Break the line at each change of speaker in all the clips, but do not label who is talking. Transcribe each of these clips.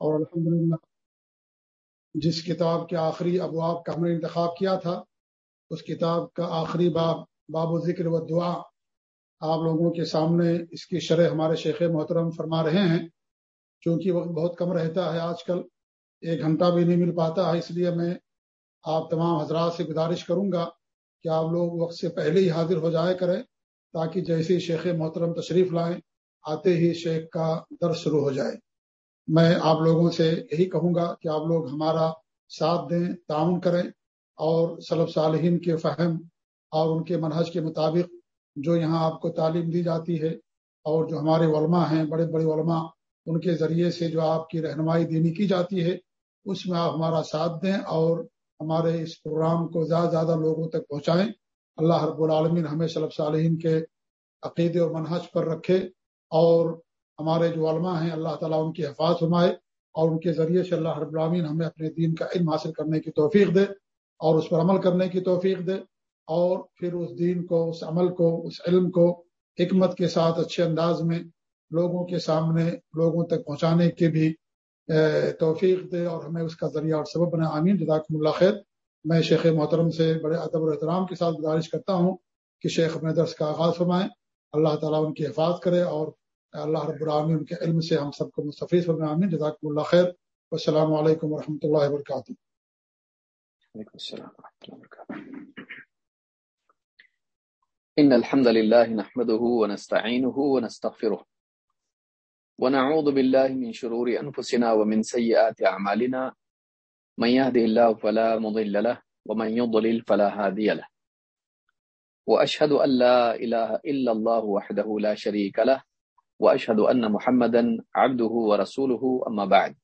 اور الحمدللہ جس کتاب کے آخری ابواب کا ہم نے انتخاب کیا تھا، اس کتاب کا آخری باب باب و ذکر و دعا آپ لوگوں کے سامنے اس کی شرح ہمارے شیخ محترم فرما رہے ہیں، چونکہ وقت بہت کم رہتا ہے آج کل، ایک گھنٹہ بھی نہیں مل پاتا ہے اس لیے میں آپ تمام حضرات سے گزارش کروں گا کہ آپ لوگ وقت سے پہلے ہی حاضر ہو جائے کریں، تاکہ جیسے شیخ محترم تشریف لائیں، آتے ہی شیخ کا درس شروع ہو جائے۔ میں آپ لوگوں سے یہی کہوں گا کہ آپ لوگ ہمارا ساتھ دیں، تعاون کریں اور صلب صالحین کے فہم اور ان کے منحج کے مطابق جو یہاں آپ کو تعلیم دی جاتی ہے اور جو ہمارے علماء ہیں، بڑے بڑے علماء، ان کے ذریعے سے جو آپ کی رہنمائی دینی کی جاتی ہے، اس میں آپ ہمارا ساتھ دیں اور ہمارے اس پروگرام کو زیادہ زیادہ لوگوں تک پہنچائیں۔ اللہ رب العالمین ہمیں صلب صالحین کے عقیدے اور منحج پر رکھے اور ہمارے جو علماء ہیں، اللہ تعالیٰ ان کی حفاظ فرمائے اور ان کے ذریعے سے اللہ رب العالمین ہمیں اپنے دین کا علم حاصل کرنے کی توفیق دے اور اس پر عمل کرنے کی توفیق دے اور پھر اس دین کو، اس عمل کو، اس علم کو حکمت کے ساتھ اچھے انداز میں لوگوں کے سامنے، لوگوں تک پہنچانے کی بھی توفیق دے اور ہمیں اس کا ذریعہ اور سبب بنا آمین۔ جداکم اللہ خیر۔ میں شیخ محترم سے بڑے ادب و احترام کے ساتھ گزارش کرتا ہوں کہ شیخ اپنے درس کا آغاز فرمائیں اللہ تعالیٰ ان کی حفاظت کرے اور اللہ رب العالمین ان کے علم سے ہم سب کو مستفیض فرمائے، آمین۔ جزاکم اللہ خیر۔ السلام علیکم و رحمۃ اللہ وبرکاتہ۔
إن الحمد لله نحمده ونستعينه ونستغفره ونعوذ بالله من شرور أنفسنا ومن سيئات أعمالنا من يهده الله فلا مضل له ومن يضلل فلا هادي له۔ وأشهد أن لا إله إلا الله وحده لا شريك له۔ وأشهد أن محمدا عبده ورسوله، أما بعد.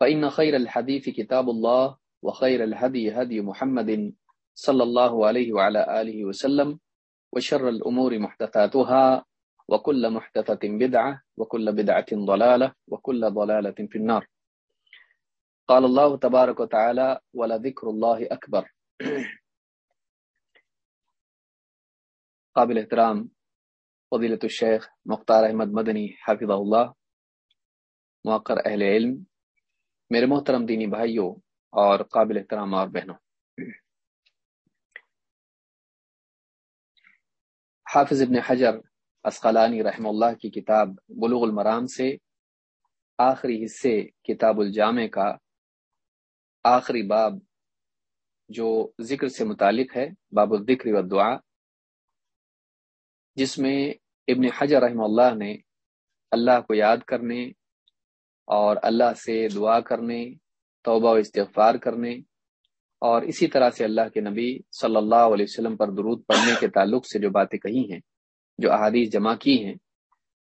فإن خير الحديث كتاب الله، وخير الهدي هدي محمد صلى الله عليه وعلى آله وسلم، وشر الأمور محدثاتها، وكل محدثة بدعة، وكل بدعة ضلالة، وكل ضلالة في النار. قال الله تبارك وتعالى ولذكر الله أكبر. قابل احترام فضیلت الشیخ مختار احمد مدنی حافظ اللہ موقر اہل علم، میرے محترم دینی بھائیوں اور قابل احترام اور بہنوں۔ حافظ ابن حجر اسقلانی رحم اللہ کی کتاب بلوغ المرام سے آخری حصے کتاب الجامع کا آخری باب جو ذکر سے متعلق ہے، باب الذکر و دعا جس میں ابن حجر رحم اللہ نے اللہ کو یاد کرنے اور اللہ سے دعا کرنے، توبہ و استغفار کرنے اور اسی طرح سے اللہ کے نبی صلی اللہ علیہ وسلم پر درود پڑھنے کے تعلق سے جو باتیں کہی ہیں، جو احادیث جمع کی ہیں،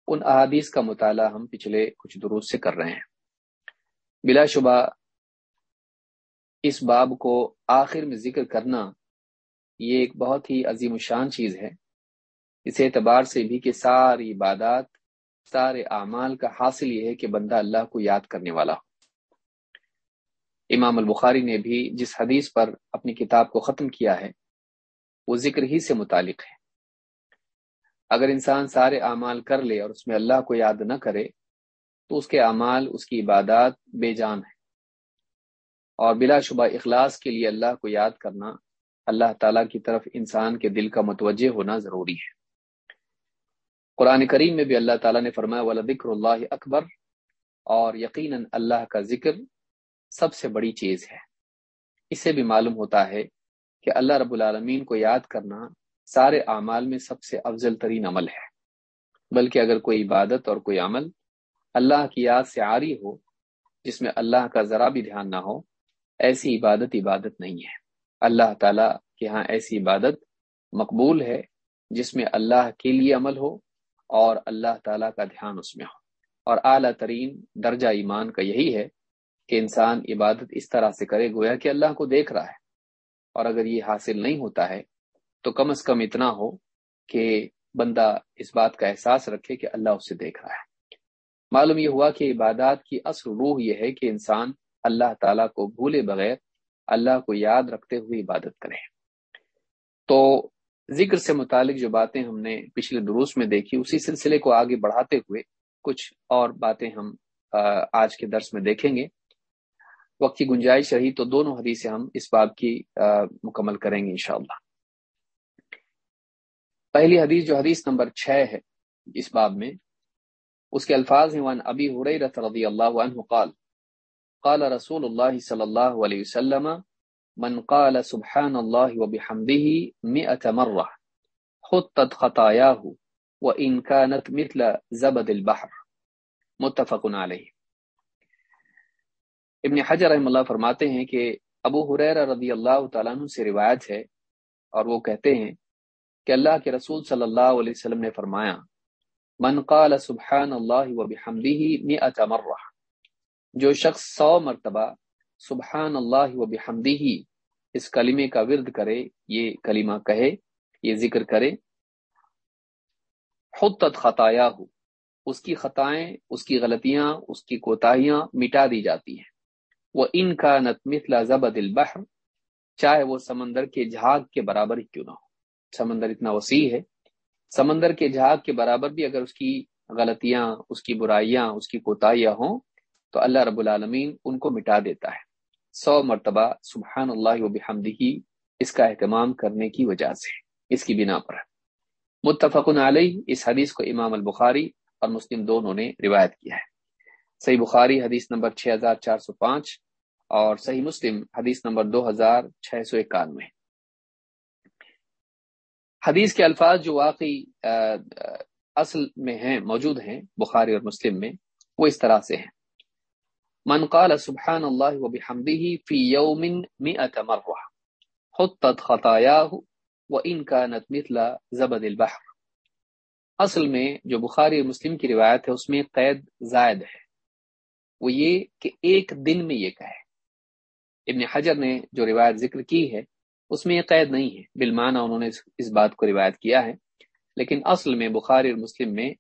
ان احادیث کا مطالعہ ہم پچھلے کچھ درود سے کر رہے ہیں۔ بلا شبہ اس باب کو آخر میں ذکر کرنا یہ ایک بہت ہی عظیم الشان چیز ہے۔ اس اعتبار سے بھی کہ ساری عبادات، سارے اعمال کا حاصل یہ ہے کہ بندہ اللہ کو یاد کرنے والا ہو۔ امام البخاری نے بھی جس حدیث پر اپنی کتاب کو ختم کیا ہے، وہ ذکر ہی سے متعلق ہے۔ اگر انسان سارے اعمال کر لے اور اس میں اللہ کو یاد نہ کرے، تو اس کے اعمال، اس کی عبادات بے جان ہے اور بلا شبہ اخلاص کے لیے اللہ کو یاد کرنا، اللہ تعالیٰ کی طرف انسان کے دل کا متوجہ ہونا ضروری ہے۔ قرآن کریم میں بھی اللہ تعالیٰ نے فرمایا والا ذکر اللہ اکبر اور یقیناً اللہ کا ذکر سب سے بڑی چیز ہے۔ اس سے بھی معلوم ہوتا ہے کہ اللہ رب العالمین کو یاد کرنا سارے اعمال میں سب سے افضل ترین عمل ہے۔ بلکہ اگر کوئی عبادت اور کوئی عمل اللہ کی یاد سے عاری ہو، جس میں اللہ کا ذرا بھی دھیان نہ ہو، ایسی عبادت عبادت نہیں ہے۔ اللہ تعالیٰ کے ہاں ایسی عبادت مقبول ہے جس میں اللہ کے لیے عمل ہو اور اللہ تعالیٰ کا دھیان اس میں ہو۔ اور اعلیٰ ترین درجہ ایمان کا یہی ہے کہ انسان عبادت اس طرح سے کرے گویا کہ اللہ کو دیکھ رہا ہے۔ اور اگر یہ حاصل نہیں ہوتا ہے تو کم از کم اتنا ہو کہ بندہ اس بات کا احساس رکھے کہ اللہ اسے دیکھ رہا ہے۔ معلوم یہ ہوا کہ عبادات کی اصل روح یہ ہے کہ انسان اللہ تعالیٰ کو بھولے بغیر اللہ کو یاد رکھتے ہوئے عبادت کرے۔ تو ذکر سے متعلق جو باتیں ہم نے پچھلے دروس میں دیکھی، اسی سلسلے کو آگے بڑھاتے ہوئے کچھ اور باتیں ہم آج کے درس میں دیکھیں گے۔ وقت کی گنجائش رہی تو دونوں حدیثیں ہم اس باب کی مکمل کریں گے انشاءاللہ۔ پہلی حدیث جو حدیث نمبر چھ ہے اس باب میں، اس کے الفاظ ہیں وان ابی حریرت رضی اللہ عنہ قال قال رسول اللہ صلی اللہ علیہ وسلم من قال سبحان اللہ وبحمده مئة مرہ خطت خطایاہ وإن كانت مثل زبد البحر۔ متفق علیہ۔ ابن حجر رحم اللہ فرماتے ہیں کہ ابو حریر رضی اللہ تعالیٰ عنہ سے روایت ہے اور وہ کہتے ہیں کہ اللہ کے رسول صلی اللہ علیہ وسلم نے فرمایا، من قال سبحان اللہ و مرہ۔ جو شخص سو مرتبہ سبحان اللہ و اس کلمے کا ورد کرے، یہ کلمہ کہے، یہ ذکر کرے حتت خطایا ہو اس کی خطائیں، اس کی غلطیاں، اس کی کوتاہیاں مٹا دی جاتی ہیں۔ وہ ان کا نت مثلا زبد البحر، چاہے وہ سمندر کے جھاگ کے برابر ہی کیوں نہ ہو۔ سمندر اتنا وسیع ہے۔ سمندر کے جھاگ کے برابر بھی اگر اس کی غلطیاں، اس کی برائیاں، اس کی کوتاہیاں ہوں، تو اللہ رب العالمین ان کو مٹا دیتا ہے۔ سو مرتبہ سبحان اللہ و بحمدی اس کا اہتمام کرنے کی وجہ سے، اس کی بنا پر۔ متفق علیہ، اس حدیث کو امام البخاری اور مسلم دونوں نے روایت کیا ہے۔ صحیح بخاری حدیث نمبر 6405 اور صحیح مسلم حدیث نمبر دو ہزار چھ سو اکانوے۔ حدیث کے الفاظ جو واقعی اصل میں ہیں، موجود ہیں بخاری اور مسلم میں، وہ اس طرح سے ہیں۔ من قال سبحان اللہ و بحمده فی یوم مئت مرہ خطت خطایاہ و ان كانت مثل زبد البحر۔ اصل میں جو بخاری اور مسلم کی روایت ہے، اس میں قید زائد ہے۔ وہ یہ کہ ایک دن میں یہ کہے۔ ابن حجر نے جو روایت ذکر کی ہے، اس میں یہ قید نہیں ہے۔ بالمانہ انہوں نے اس بات کو روایت کیا ہے۔ لیکن اصل میں بخاری اور مسلم میں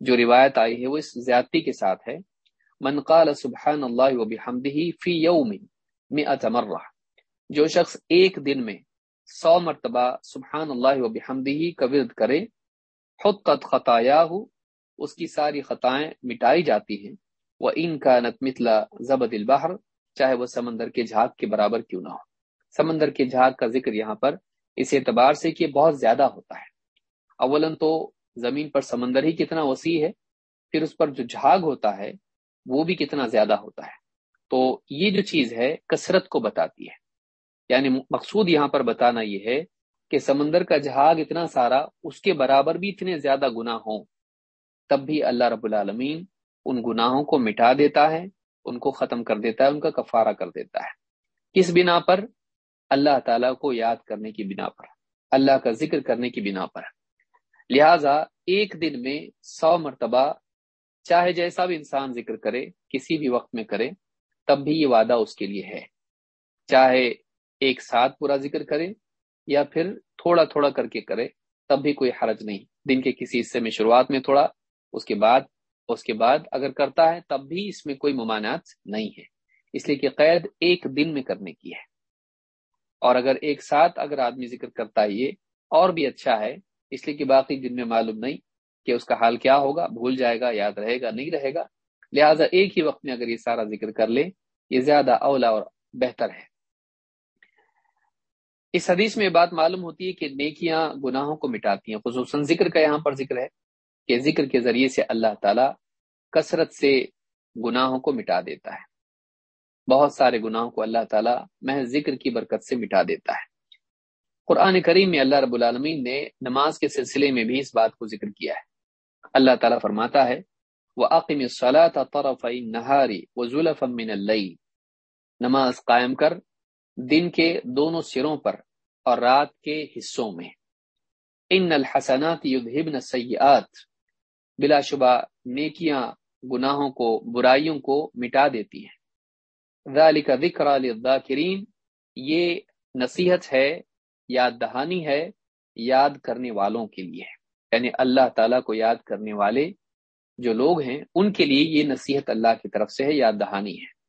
جو روایت آئی ہے، وہ اس زیادتی کے ساتھ ہے۔ من قال سبحان اللہ و بحمدہ فی یوم مئت مرہ۔ جو شخص ایک دن میں سو مرتبہ سبحان اللہ و بحمدہ کا ورد کرے، حطت خطایاہ، اس کی ساری خطائیں مٹائی جاتی ہیں۔ وہ ان کا نت متلا زبد البحر، چاہے وہ سمندر کے جھاگ کے برابر کیوں نہ ہو۔ سمندر کے جھاگ کا ذکر یہاں پر اس اعتبار سے کہ بہت زیادہ ہوتا ہے۔ اولن تو زمین پر سمندر ہی کتنا وسیع ہے، پھر اس پر جو جھاگ ہوتا ہے وہ بھی کتنا زیادہ ہوتا ہے۔ تو یہ جو چیز ہے، کثرت کو بتاتی ہے۔ یعنی مقصود یہاں پر بتانا یہ ہے کہ سمندر کا جہاگ اتنا سارا، اس کے برابر بھی اتنے زیادہ گناہ ہوں۔ تب بھی اللہ رب العالمین ان گناہوں کو مٹا دیتا ہے، ان کو ختم کر دیتا ہے، ان کا کفارہ کر دیتا ہے۔ کس بنا پر؟ اللہ تعالیٰ کو یاد کرنے کی بنا پر۔ اللہ کا ذکر کرنے کی بنا پر۔ لہذا ایک دن میں سو مرتبہ چاہے جیسا بھی انسان ذکر کرے، کسی بھی وقت میں کرے، تب بھی یہ وعدہ اس کے لیے ہے۔ چاہے ایک ساتھ پورا ذکر کرے یا پھر تھوڑا تھوڑا کر کے کرے، تب بھی کوئی حرج نہیں۔ دن کے کسی حصے میں شروعات میں تھوڑا، اس کے بعد، اس کے بعد اگر کرتا ہے، تب بھی اس میں کوئی ممانعت نہیں ہے۔ اس لیے کہ قید ایک دن میں کرنے کی ہے۔ اور اگر ایک ساتھ اگر آدمی ذکر کرتا ہے، یہ اور بھی اچھا ہے، اس لیے کہ باقی دن میں معلوم نہیں کہ اس کا حال کیا ہوگا؟ بھول جائے گا، یاد رہے گا، نہیں رہے گا۔ لہٰذا ایک ہی وقت میں اگر یہ سارا ذکر کر لے یہ زیادہ اولا اور بہتر ہے۔ اس حدیث میں بات معلوم ہوتی ہے کہ نیکیاں گناہوں کو مٹاتی ہیں، خصوصاً ذکر کا یہاں پر ذکر ہے کہ ذکر کے ذریعے سے اللہ تعالی کثرت سے گناہوں کو مٹا دیتا ہے۔ بہت سارے گناہوں کو اللہ تعالیٰ محض ذکر کی برکت سے مٹا دیتا ہے۔ قرآن کریم میں اللہ رب العالمین نے نماز کے سلسلے میں بھی اس بات کو ذکر کیا ہے۔ اللہ تعالیٰ فرماتا ہے وہ عقیم صلاح طرف نہاری و ظلف من نماز قائم کر دن کے دونوں سروں پر اور رات کے حصوں میں۔ ان الحسنات یذہبن سیئات بلا شبہ نیکیاں، گناہوں کو، برائیوں کو مٹا دیتی ہیں۔ ذالک ذکر للذاکرین یہ نصیحت ہے، یاد دہانی ہے، یاد کرنے والوں کے لیے۔ یعنی اللہ تعالیٰ کو یاد کرنے والے جو لوگ ہیں، ان کے لیے یہ نصیحت اللہ کی طرف سے ہے، یاد دہانی ہے۔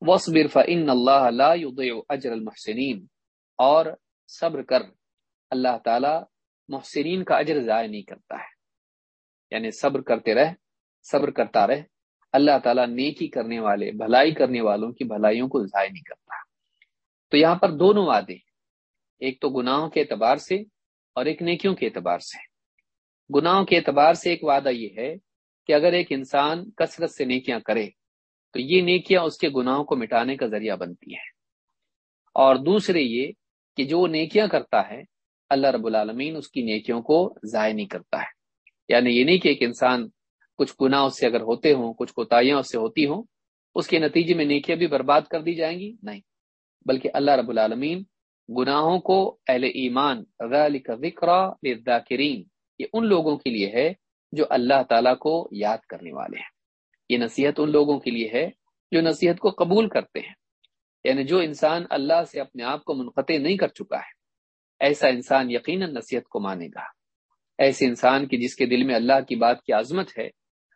وصبر فإن اللہ لا يضيع اجر المحسنین اور صبر کر، اللہ تعالیٰ محسنین کا اجر ضائع نہیں کرتا ہے۔ یعنی صبر کرتے رہ، صبر کرتا رہ، اللہ تعالیٰ نیکی کرنے والے، بھلائی کرنے والوں کی بھلائیوں کو ضائع نہیں کرتا۔ تو یہاں پر دونوں وعدے ایک تو گناہوں کے اعتبار سے اور ایک نیکیوں کے اعتبار سے۔ گناہوں کے اعتبار سے ایک وعدہ یہ ہے کہ اگر ایک انسان کثرت سے نیکیاں کرے، تو یہ نیکیاں اس کے گناہوں کو مٹانے کا ذریعہ بنتی ہیں۔ اور دوسرے یہ کہ جو نیکیاں کرتا ہے، اللہ رب العالمین اس کی نیکیوں کو ضائع نہیں کرتا ہے۔ یعنی یہ نہیں کہ ایک انسان کچھ گناہ اس سے اگر ہوتے ہوں، کچھ کوتاہیاں اس سے ہوتی ہوں، اس کے نتیجے میں نیکیاں بھی برباد کر دی جائیں گی؟ نہیں۔ بلکہ اللہ رب العالمین گناہوں کو اہل ایمان ذکر للذاکرین یہ ان لوگوں کے لیے ہے جو اللہ تعالیٰ کو یاد کرنے والے ہیں۔ یہ نصیحت ان لوگوں کے لیے ہے جو نصیحت کو قبول کرتے ہیں۔ یعنی جو انسان اللہ سے اپنے آپ کو منقطع نہیں کر چکا ہے، ایسا انسان یقیناً نصیحت کو مانے گا۔ ایسے انسان کی جس کے دل میں اللہ کی بات کی عظمت ہے،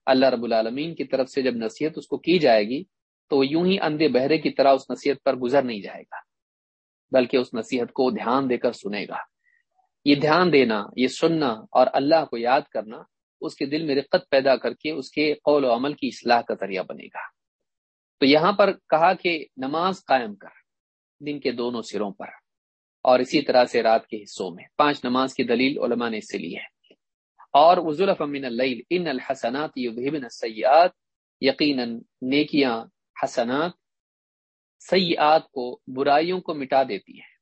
اللہ رب العالمین کی طرف سے جب نصیحت اس کو کی جائے گی، تو وہ یوں ہی اندھے بہرے کی طرح اس نصیحت پر گزر نہیں جائے گا، بلکہ اس نصیحت کو دھیان دے کر سنے گا۔ یہ دھیان دینا، یہ سننا اور اللہ کو یاد کرنا اس کے دل میں رقت پیدا کر کے اس کے قول و عمل کی اصلاح کا ذریعہ بنے گا۔ تو یہاں پر کہا کہ نماز قائم کر، دن کے دونوں سروں پر۔ اور اسی طرح سے رات کے حصوں میں۔ پانچ نماز کی دلیل علماء نے اس سے لی ہے۔ اور وزلف من اللیل، ان الحسنات یذهبن السیئات۔ نیکیاں حسنات سیئات کو برائیوں کو مٹا دیتی ہیں۔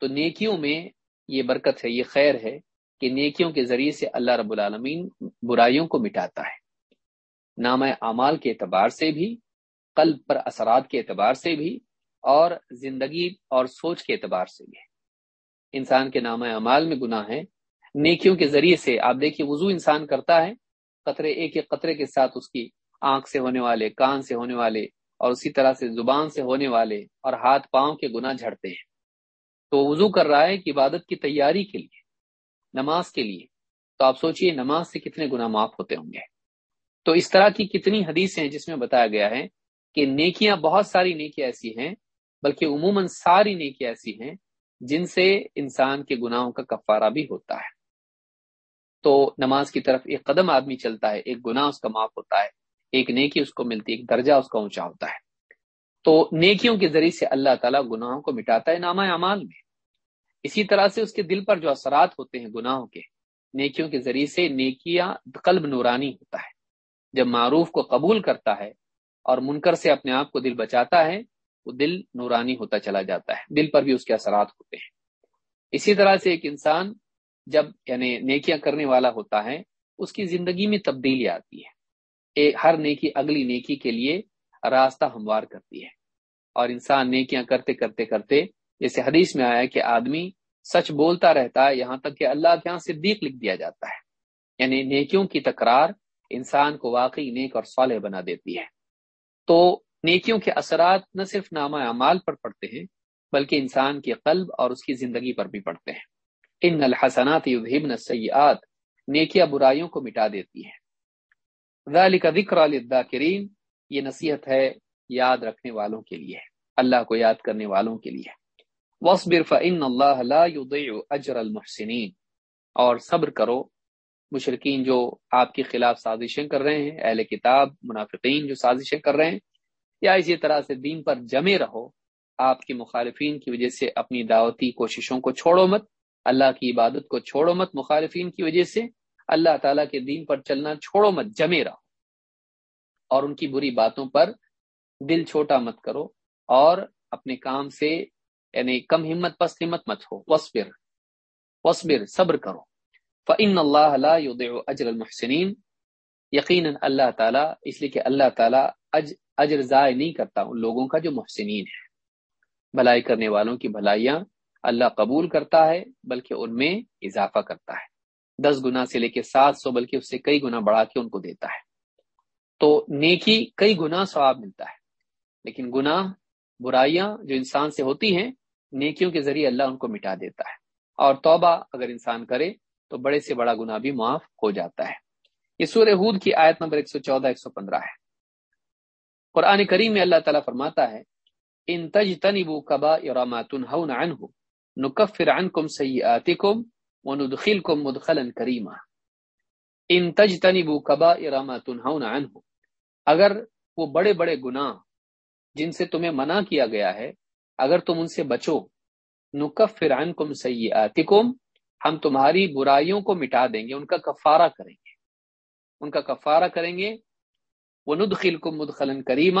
تو نیکیوں میں یہ برکت ہے، یہ خیر ہے کہ نیکیوں کے ذریعے سے اللہ رب العالمین برائیوں کو مٹاتا ہے۔ نام اعمال کے اعتبار سے بھی، قلب پر اثرات کے اعتبار سے بھی، اور زندگی اور سوچ کے اعتبار سے بھی۔ انسان کے نام اعمال میں گناہ ہے نیکیوں کے ذریعے سے، آپ دیکھیے وضو انسان کرتا ہے۔ قطرے، ایک ایک قطرے کے ساتھ اس کی آنکھ سے ہونے والے، کان سے ہونے والے، اور اسی طرح سے زبان سے ہونے والے اور ہاتھ پاؤں کے گناہ جھڑتے ہیں۔ تو وضو کر رہا ہے کہ عبادت کی تیاری کے لیے، نماز کے لیے۔ تو آپ سوچئے نماز سے کتنے گناہ معاف ہوتے ہوں گے۔ تو اس طرح کی کتنی حدیث ہیں جس میں بتایا گیا ہے کہ نیکیاں بہت ساری نیکیاں ایسی ہیں، بلکہ عموماً ساری نیکیاں ایسی ہیں جن سے انسان کے گناہوں کا کفارہ بھی ہوتا ہے۔ تو نماز کی طرف ایک قدم آدمی چلتا ہے، ایک گناہ اس کا معاف ہوتا ہے، ایک نیکی اس کو ملتی ہے، ایک درجہ اس کا اونچا ہوتا ہے۔ تو نیکیوں کے ذریعے سے اللہ تعالیٰ گناہوں کو مٹاتا ہے نامہ اعمال میں۔ اسی طرح سے اس کے دل پر جو اثرات ہوتے ہیں گناہوں کے، نیکیوں کے ذریعے سے نیکیاں قلب نورانی ہوتا ہے۔ جب معروف کو قبول کرتا ہے اور منکر سے اپنے آپ کو دل بچاتا ہے، وہ دل نورانی ہوتا چلا جاتا ہے۔ دل پر بھی اس کے اثرات ہوتے ہیں۔ اسی طرح سے ایک انسان جب یعنی نیکیاں کرنے والا ہوتا ہے، اس کی زندگی میں تبدیلی آتی ہے۔ ایک ہر نیکی اگلی نیکی کے لیے راستہ ہموار کرتی ہے۔ اور انسان نیکیاں کرتے کرتے کرتے جیسے حدیث میں آیا کہ آدمی سچ بولتا رہتا ہے، یہاں تک کہ اللہ کے یہاں صدیق لکھ دیا جاتا ہے۔ یعنی نیکیوں کی تکرار انسان کو واقعی نیک اور صالح بنا دیتی ہے۔ تو نیکیوں کے اثرات نہ صرف نامہ اعمال پر پڑتے ہیں، بلکہ انسان کے قلب اور اس کی زندگی پر بھی پڑتے ہیں۔ ان الحسنات یذهبن السیئات نیکیاں برائیوں کو مٹا دیتی ہیں۔ ذالک ذکر للذاکرین، یہ نصیحت ہے یاد رکھنے والوں کے لیے اللہ کو یاد کرنے والوں کے لیے وصبر فان اللہ لا يضيع اجر المحسنین۔ اور صبر کرو۔ مشرقین جو آپ کے خلاف سازشیں کر رہے ہیں، اہل کتاب، منافقین جو سازشیں کر رہے ہیں، یا اسی طرح سے دین پر جمے رہو۔ آپ کے مخالفین کی وجہ سے اپنی دعوتی کوششوں کو چھوڑو مت۔ اللہ کی عبادت کو چھوڑو مت۔ مخالفین کی وجہ سے اللہ تعالیٰ کے دین پر چلنا چھوڑو مت۔ جمے رہو۔ اور ان کی بری باتوں پر دل چھوٹا مت کرو اور اپنے کام سے یعنی کم ہمت پس ہمت مت ہو، وصبر وصبر، صبر کرو۔ فعن اللہ لا يضيع اجر المحسنین یقینا اللہ تعالیٰ، اس لیے کہ اللہ تعالیٰ اجر ضائع نہیں کرتا ان لوگوں کا جو محسنین ہے بھلائی کرنے والوں کی بھلائیاں اللہ قبول کرتا ہے، بلکہ ان میں اضافہ کرتا ہے۔ دس گنا سے لے کے سات سو، بلکہ اس سے کئی گنا بڑھا کے ان کو دیتا ہے۔ تو نیکی، کئی گنا ثواب ملتا ہے۔ لیکن گناہ، برائیاں جو انسان سے ہوتی ہیں، نیکیوں کے ذریعے اللہ ان کو مٹا دیتا ہے۔ اور توبہ اگر انسان کرے، تو بڑے سے بڑا گناہ بھی معاف ہو جاتا ہے۔ یہ سورہ ہود کی آیت نمبر ایک سو چودہ، ایک سو پندرہ ہے۔ قرآن کریم میں اللہ تعالیٰ فرماتا ہے، ان تج تنبو کبا عنہ، نکفر عنکم سیئاتکم وندخلکم مدخلا کریما۔ ان تجتنبوا کبائر ما تنهون عنه اگر وہ بڑے بڑے گناہ جن سے تمہیں منع کیا گیا ہے، اگر تم ان سے بچو نقف فران کم ہم تمہاری برائیوں کو مٹا دیں گے، ان کا کفارہ کریں گے۔ ان کا کفارہ کریں گے۔ وہ ندخل کم مدخلن کریمہ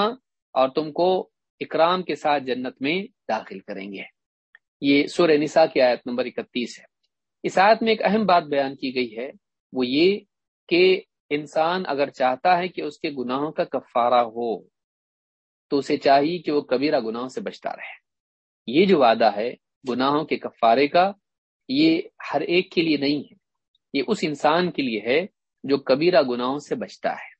اور تم کو اکرام کے ساتھ جنت میں داخل کریں گے۔ یہ سورہ نساء کی آیت نمبر اکتیس ہے۔ اس آیت میں ایک اہم بات بیان کی گئی ہے، وہ یہ کہ انسان اگر چاہتا ہے کہ اس کے گناہوں کا کفارہ ہو تو اسے چاہیے کہ وہ کبیرہ گناہوں سے بچتا رہے۔ یہ جو وعدہ ہے گناہوں کے کفارے کا، یہ ہر ایک کے لیے نہیں ہے۔ یہ اس انسان کے لیے ہے جو کبیرہ گناہوں سے بچتا ہے۔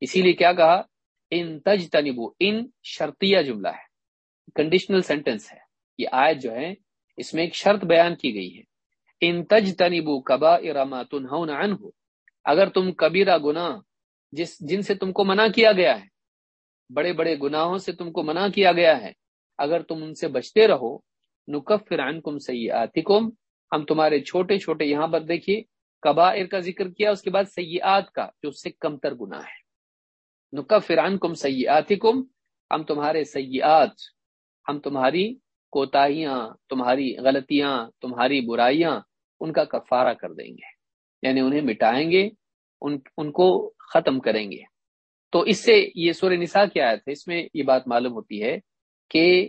اسی لیے کیا کہا؟ ان تج تنبو ان شرطیہ جملہ ہے۔ کنڈیشنل سینٹینس ہے۔ یہ آیت جو ہے، اس میں ایک شرط بیان کی گئی ہے۔ ان تج تنبو کبا ارما تنہون عنہ، اگر تم کبیرہ گناہ، جس، جن سے تم کو منع کیا گیا ہے بڑے بڑے گناہوں سے تم کو منع کیا گیا ہے۔ اگر تم ان سے بچتے رہو، نکفر عنکم سیئاتکم۔ ہم تمہارے چھوٹے چھوٹے یہاں پر دیکھیے، کبائر کا ذکر کیا، اس کے بعد سیئات کا، جو اس سے کم تر گناہ ہے۔ نکفر عنکم سیئاتکم۔ ہم تمہارے سیئات، ہم تمہاری کوتاہیاں، تمہاری غلطیاں، تمہاری برائیاں، ان کا کفارہ کر دیں گے۔ یعنی انہیں مٹائیں گے، ان ان کو ختم کریں گے۔ تو اس سے یہ سورہ نساء کی آیت ہے، اس میں یہ بات معلوم ہوتی ہے کہ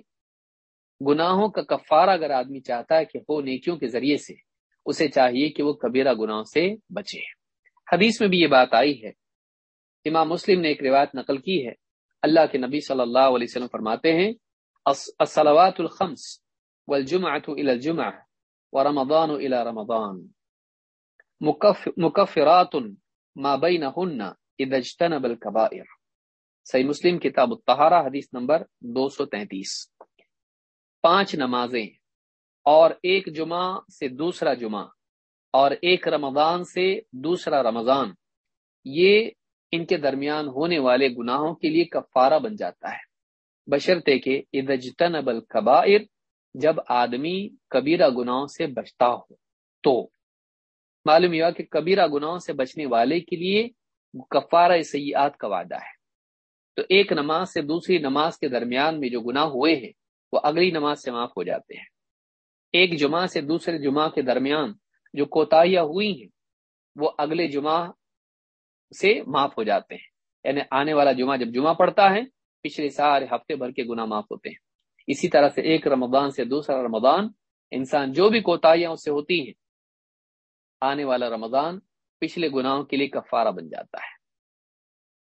گناہوں کا کفارہ اگر آدمی چاہتا ہے کہ ہو نیکیوں کے ذریعے سے، اسے چاہیے کہ وہ کبیرہ گناہوں سے بچے۔ حدیث میں بھی یہ بات آئی ہے۔ امام مسلم نے ایک روایت نقل کی ہے۔ اللہ کے نبی صلی اللہ علیہ وسلم فرماتے ہیں الصلوات الخمس والجمعة الى الجمعة ورمضان الى رمضان مکفرات ما بینہن اذا اجتنب الكبائر. صحیح مسلم، کتاب الطہارہ، حدیث نمبر دو سو تینتیس. پانچ نمازیں اور ایک جمعہ سے دوسرا جمعہ اور ایک رمضان سے دوسرا رمضان، یہ ان کے درمیان ہونے والے گناہوں کے لیے کفارہ بن جاتا ہے۔ بشرطے کہ ادجتنب الکبائر جب آدمی کبیرہ گناہوں سے بچتا ہو تو، معلوم ہوا کہ کبیرہ گناہوں سے بچنے والے کے لیے کفارہ سیاحت کا وعدہ ہے۔ تو ایک نماز سے دوسری نماز کے درمیان میں جو گناہ ہوئے ہیں، وہ اگلی نماز سے معاف ہو جاتے ہیں۔ ایک جمعہ سے دوسرے جمعہ کے درمیان جو کوتاہیاں ہوئی ہیں، وہ اگلے جمعہ سے معاف ہو جاتے ہیں۔ یعنی آنے والا جمعہ جب جمعہ پڑتا ہے، پچھلے سارے ہفتے بھر کے گناہ معاف ہوتے ہیں۔ اسی طرح سے ایک رمضان سے دوسرا رمضان، انسان جو بھی کوتاہیاں اس سے ہوتی ہیں، آنے والا رمضان پچھلے گناہوں کے لیے کفارہ بن جاتا ہے۔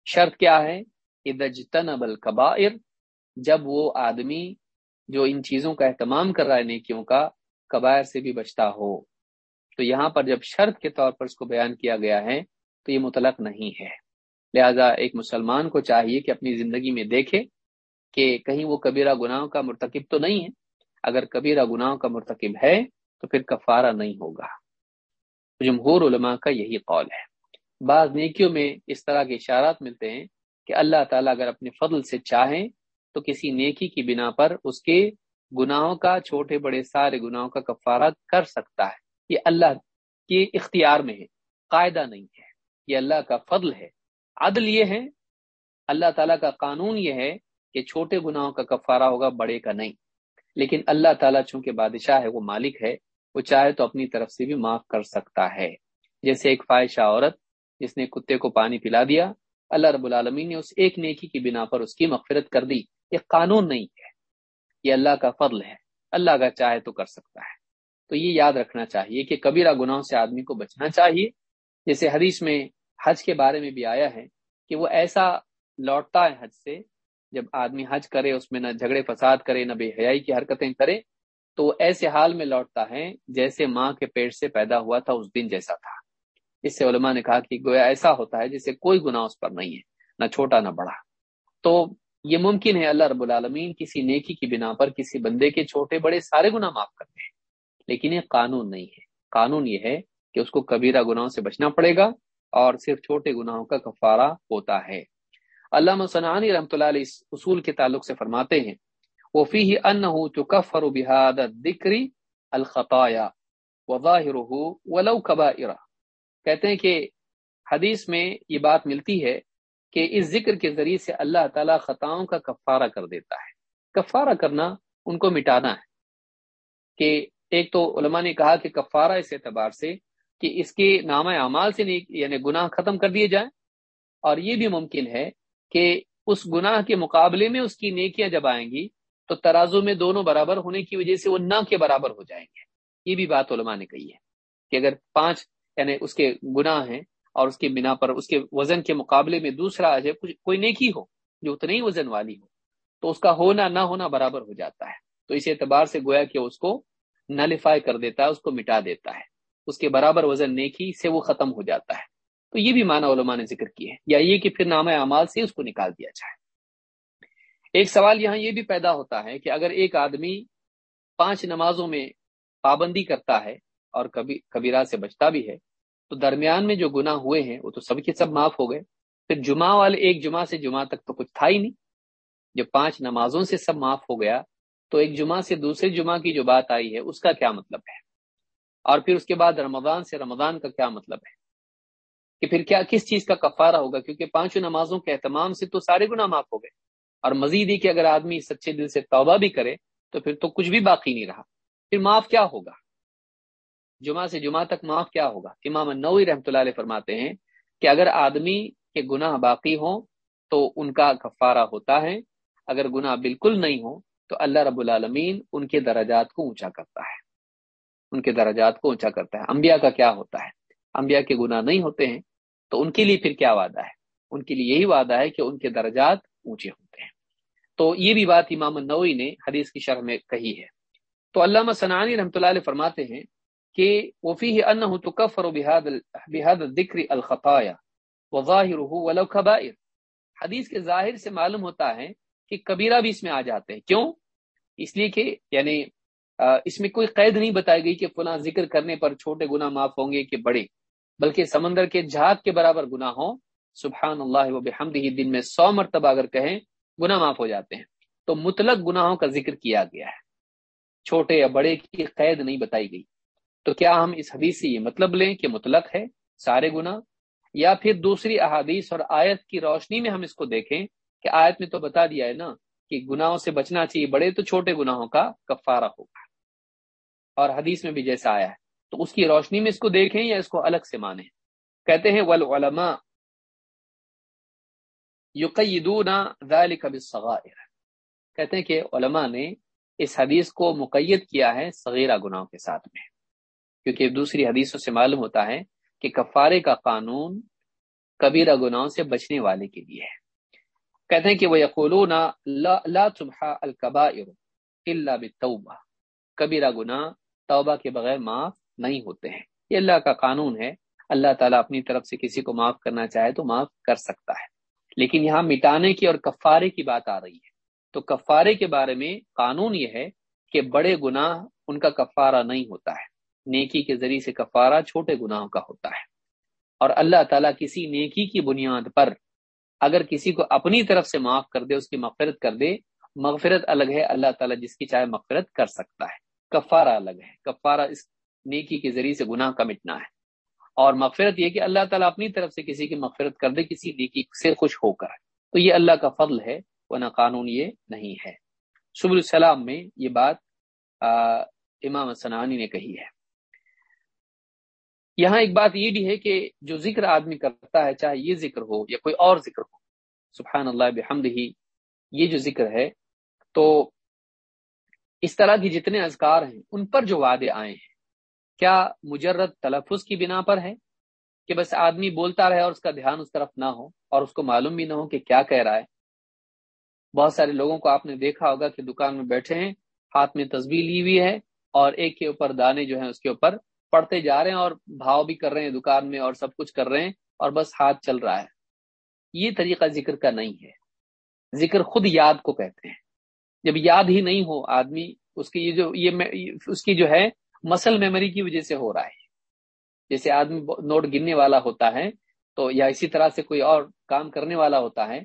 شرط کیا ہے؟ ادجتنب الکبائر جب وہ آدمی جو ان چیزوں کا اہتمام کر رہا ہے نیکیوں کا، کبائر سے بھی بچتا ہو۔ تو یہاں پر جب شرط کے طور پر اس کو بیان کیا گیا ہے، تو یہ مطلق نہیں ہے۔ لہذا ایک مسلمان کو چاہیے کہ اپنی زندگی میں دیکھے کہ کہیں وہ کبیرہ گناہوں کا مرتکب تو نہیں ہے۔ اگر کبیرہ گناہوں کا مرتکب ہے، تو پھر کفارہ نہیں ہوگا۔ جمہور علماء کا یہی قول ہے۔ بعض نیکیوں میں اس طرح کے اشارات ملتے ہیں کہ اللہ تعالیٰ اگر اپنے فضل سے چاہیں تو کسی نیکی کی بنا پر اس کے گناہوں کا، چھوٹے بڑے سارے گناہوں کا کفارہ کر سکتا ہے۔ یہ اللہ کے اختیار میں ہے، قاعدہ نہیں ہے۔ یہ اللہ کا فضل ہے۔ عدل یہ ہے، اللہ تعالیٰ کا قانون یہ ہے کہ چھوٹے گناہوں کا کفارہ ہوگا، بڑے کا نہیں۔ لیکن اللہ تعالیٰ چونکہ بادشاہ ہے، وہ مالک ہے وہ چاہے تو اپنی طرف سے بھی معاف کر سکتا ہے۔ جیسے ایک فائشہ عورت، جس نے کتے کو پانی پلا دیا، اللہ رب العالمین نے اس ایک نیکی کی بنا پر اس کی مغفرت کر دی۔ یہ قانون نہیں ہے۔ یہ اللہ کا فضل ہے۔ اللہ کا چاہے تو کر سکتا ہے۔ تو یہ یاد رکھنا چاہیے کہ کبیرہ گناہوں سے آدمی کو بچنا چاہیے۔ جیسے حدیث میں حج کے بارے میں بھی آیا ہے کہ وہ ایسا لوٹتا ہے حج سے، جب آدمی حج کرے، اس میں نہ جھگڑے، فساد کرے، نہ بے حیائی کی حرکتیں کرے تو ایسے حال میں لوٹتا ہے جیسے ماں کے پیٹ سے پیدا ہوا تھا اس دن جیسا تھا۔ اس سے علماء نے کہا کہ گویا ایسا ہوتا ہے جسے کوئی گناہ اس پر نہیں ہے، نہ چھوٹا نہ بڑا۔ تو یہ ممکن ہے اللہ رب العالمین کسی نیکی کی بنا پر کسی بندے کے چھوٹے بڑے سارے گناہ معاف کرتے ہیں لیکن یہ قانون نہیں ہے۔ قانون یہ ہے کہ اس کو کبیرہ گناہوں سے بچنا پڑے گا اور صرف چھوٹے گناہوں کا کفارہ ہوتا ہے۔ علامہ صنعانی رحمۃ اللہ علیہ اس اصول کے تعلق سے فرماتے ہیں وفيه أنه تكفر بهذا الذكر الخطايا وظاهره ولو كبائر کہتے ہیں کہ حدیث میں یہ بات ملتی ہے کہ اس ذکر کے ذریعے سے اللہ تعالیٰ خطاؤں کا کفارہ کر دیتا ہے. کفارہ کرنا ان کو مٹانا ہے. کہ ایک تو علماء نے کہا کہ کفارہ اس اعتبار سے کہ اس کے نام اعمال سے یعنی گناہ ختم کر دیے جائیں. اور یہ بھی ممکن ہے کہ اس گناہ کے مقابلے میں اس کی نیکیاں جب آئیں گی تو ترازو میں دونوں برابر ہونے کی وجہ سے وہ نہ کے برابر ہو جائیں گے۔ یہ بھی بات علماء نے کہی ہے کہ اگر پانچ یعنی اس کے گناہ ہیں اور اس کے بنا پر اس کے وزن کے مقابلے میں دوسرا کوئی نیکی ہو، جو اتنی وزن والی ہو، تو اس کا ہونا نہ ہونا برابر ہو جاتا ہے۔ تو اس اعتبار سے گویا کہ اس کو نلیفائی کر دیتا ہے، اس کو مٹا دیتا ہے۔ اس کے برابر وزن نیکی سے وہ ختم ہو جاتا ہے۔ تو یہ بھی معنی علماء نے ذکر کی ہے یا یہ کہ پھر نام اعمال سے اس کو نکال دیا جائے۔ ایک سوال یہاں یہ بھی پیدا ہوتا ہے کہ اگر ایک آدمی پانچ نمازوں میں پابندی کرتا ہے اور کبھی کبیرہ سے بچتا بھی ہے، تو درمیان میں جو گناہ ہوئے ہیں، وہ تو سب کے سب معاف ہو گئے۔ پھر جمعہ والے، ایک جمعہ سے جمعہ تک تو کچھ تھا ہی نہیں۔ جب پانچ نمازوں سے سب معاف ہو گیا، تو ایک جمعہ سے دوسرے جمعہ کی جو بات آئی ہے، اس کا کیا مطلب ہے؟ اور پھر اس کے بعد رمضان سے رمضان کا کیا مطلب ہے؟ کہ پھر کیا، کس چیز کا کفارہ ہوگا؟ کیونکہ پانچوں نمازوں کے اہتمام سے تو سارے گناہ معاف ہو گئے۔ اور مزید ہی کہ اگر آدمی سچے دل سے توبہ بھی کرے تو پھر تو کچھ بھی باقی نہیں رہا۔ پھر معاف کیا ہوگا؟ جمعہ سے جمعہ تک معاف کیا ہوگا؟ امام نوی رحمۃ اللہ علیہ فرماتے ہیں کہ اگر آدمی کے گناہ باقی ہوں تو ان کا کفارہ ہوتا ہے، اگر گناہ بالکل نہیں ہو تو اللہ رب العالمین ان کے درجات کو اونچا کرتا ہے۔ ان کے درجات کو اونچا کرتا ہے۔ انبیاء کا کیا ہوتا ہے؟ انبیاء کے گناہ نہیں ہوتے ہیں تو ان کے لیے پھر کیا وعدہ ہے؟ ان کے لیے یہی وعدہ ہے کہ ان کے درجات اونچے ہوتے ہیں تو یہ بھی بات امام نوئی نے حدیث کی شرح میں کہی ہے۔ تو علامہ سنانی رحمۃ اللہ علیہ فرماتے ہیں کہ وفی ان تکفر بحاد ذکر الخطایا وظاہر ولو حدیث کے ظاہر سے معلوم ہوتا ہے کہ کبیرہ بھی اس میں آ جاتے ہیں۔ کیوں؟ اس لیے کہ یعنی اس میں کوئی قید نہیں بتائی گئی کہ فلاں ذکر کرنے پر چھوٹے گناہ معاف ہوں گے کہ بڑے، بلکہ سمندر کے جھاگ کے برابر گناہ ہوں۔ سبحان اللہ و ہی دن میں سو مرتبہ اگر کہیں گناہ معاف ہو جاتے ہیں۔ تو مطلق گناہوں کا ذکر کیا گیا ہے۔ چھوٹے یا بڑے کی قید نہیں بتائی گئی۔ تو کیا ہم اس حدیث سے یہ مطلب لیں کہ مطلق ہے، سارے گناہ؟ یا پھر دوسری احادیث اور آیت کی روشنی میں ہم اس کو دیکھیں کہ آیت میں تو بتا دیا ہے نا کہ گناہوں سے بچنا چاہیے بڑے تو چھوٹے گناہوں کا کفارہ ہوگا۔ اور حدیث میں بھی جیسا آیا ہے۔ تو اس کی روشنی میں اس کو دیکھیں یا اس کو الگ سے مانیں۔ کہتے ہیں، والعلماء یقیدون ذلك بالصغائر۔ کہتے ہیں کہ علماء نے اس حدیث کو مقید کیا ہے صغیرہ گناہوں کے ساتھ میں۔ کیونکہ دوسری حدیثوں سے معلوم ہوتا ہے کہ کفارے کا قانون کبیرہ گناہوں سے بچنے والے کے لیے ہے۔ کہتے ہیں کہ وہ یقولون لا تمحى الكبائر الا بالتوبہ کبیرہ گناہ توبہ کے بغیر معاف نہیں ہوتے ہیں۔ یہ اللہ کا قانون ہے۔ اللہ تعالیٰ اپنی طرف سے کسی کو معاف کرنا چاہے تو معاف کر سکتا ہے۔ لیکن یہاں مٹانے کی اور کفارے کی بات آ رہی ہے۔ تو کفارے کے بارے میں قانون یہ ہے کہ بڑے گناہ ان کا کفارہ نہیں ہوتا ہے۔ نیکی کے ذریعے سے کفارہ چھوٹے گناہوں کا ہوتا ہے۔ اور اللہ تعالیٰ کسی نیکی کی بنیاد پر اگر کسی کو اپنی طرف سے معاف کر دے، اس کی مغفرت کر دے، مغفرت الگ ہے، اللہ تعالیٰ جس کی چاہے مغفرت کر سکتا ہے۔ کفارہ الگ ہے۔ کفارہ اس نیکی کے ذریعے سے گناہ کا مٹنا ہے۔ اور مغفرت یہ کہ اللہ تعالیٰ اپنی طرف سے کسی کی مغفرت کر دے، کسی نیکی سے خوش ہو کر۔ تو یہ اللہ کا فضل ہے، ورنہ قانون یہ نہیں ہے۔ سب السلام میں یہ بات امام سنانی نے کہی ہے۔ یہاں ایک بات یہ بھی ہے کہ جو ذکر آدمی کرتا ہے، چاہے یہ ذکر ہو یا کوئی اور ذکر ہو، سبحان اللہ بحمد ہی یہ جو ذکر ہے، تو اس طرح کی جتنے اذکار ہیں، ان پر جو وعدے آئے ہیں کیا مجرد تلفظ کی بنا پر ہے کہ بس آدمی بولتا رہے اور اس کا دھیان اس طرف نہ ہو اور اس کو معلوم بھی نہ ہو کہ کیا کہہ رہا ہے؟ بہت سارے لوگوں کو آپ نے دیکھا ہوگا کہ دکان میں بیٹھے ہیں، ہاتھ میں تصویر لی ہوئی ہے اور ایک کے اوپر دانے جو ہیں اس کے اوپر پڑھتے جا رہے ہیں اور بھاؤ بھی کر رہے ہیں دکان میں اور سب کچھ کر رہے ہیں اور بس ہاتھ چل رہا ہے۔ یہ طریقہ ذکر کا نہیں ہے۔ ذکر خود یاد کو کہتے ہیں۔ جب یاد ہی نہیں ہو آدمی، اس کی یہ جو، یہ اس کی جو ہے مسل میموری کی وجہ سے ہو رہا ہے۔ جیسے آدمی نوٹ گننے والا ہوتا ہے تو یا اسی طرح سے کوئی اور کام کرنے والا ہوتا ہے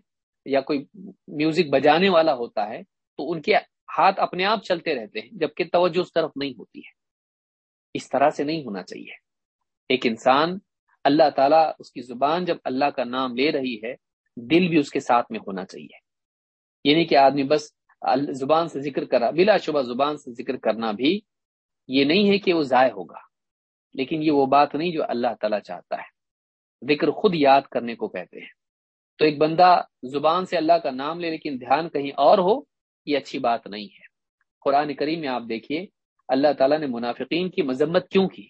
یا کوئی میوزک بجانے والا ہوتا ہے تو ان کے ہاتھ اپنے آپ چلتے رہتے ہیں، جبکہ توجہ اس طرف نہیں ہوتی ہے۔ اس طرح سے نہیں ہونا چاہیے۔ ایک انسان اللہ تعالیٰ اس کی زبان جب اللہ کا نام لے رہی ہے، دل بھی اس کے ساتھ میں ہونا چاہیے۔ یعنی کہ آدمی بس زبان سے ذکر کرا بلا شبہ زبان سے ذکر کرنا بھی یہ نہیں ہے کہ وہ ضائع ہوگا، لیکن یہ وہ بات نہیں جو اللہ تعالیٰ چاہتا ہے۔ ذکر خود یاد کرنے کو کہتے ہیں۔ تو ایک بندہ زبان سے اللہ کا نام لے لیکن دھیان کہیں اور ہو، یہ اچھی بات نہیں ہے۔ قرآن کریم میں آپ دیکھیے، اللہ تعالیٰ نے منافقین کی مذمت کیوں کی؟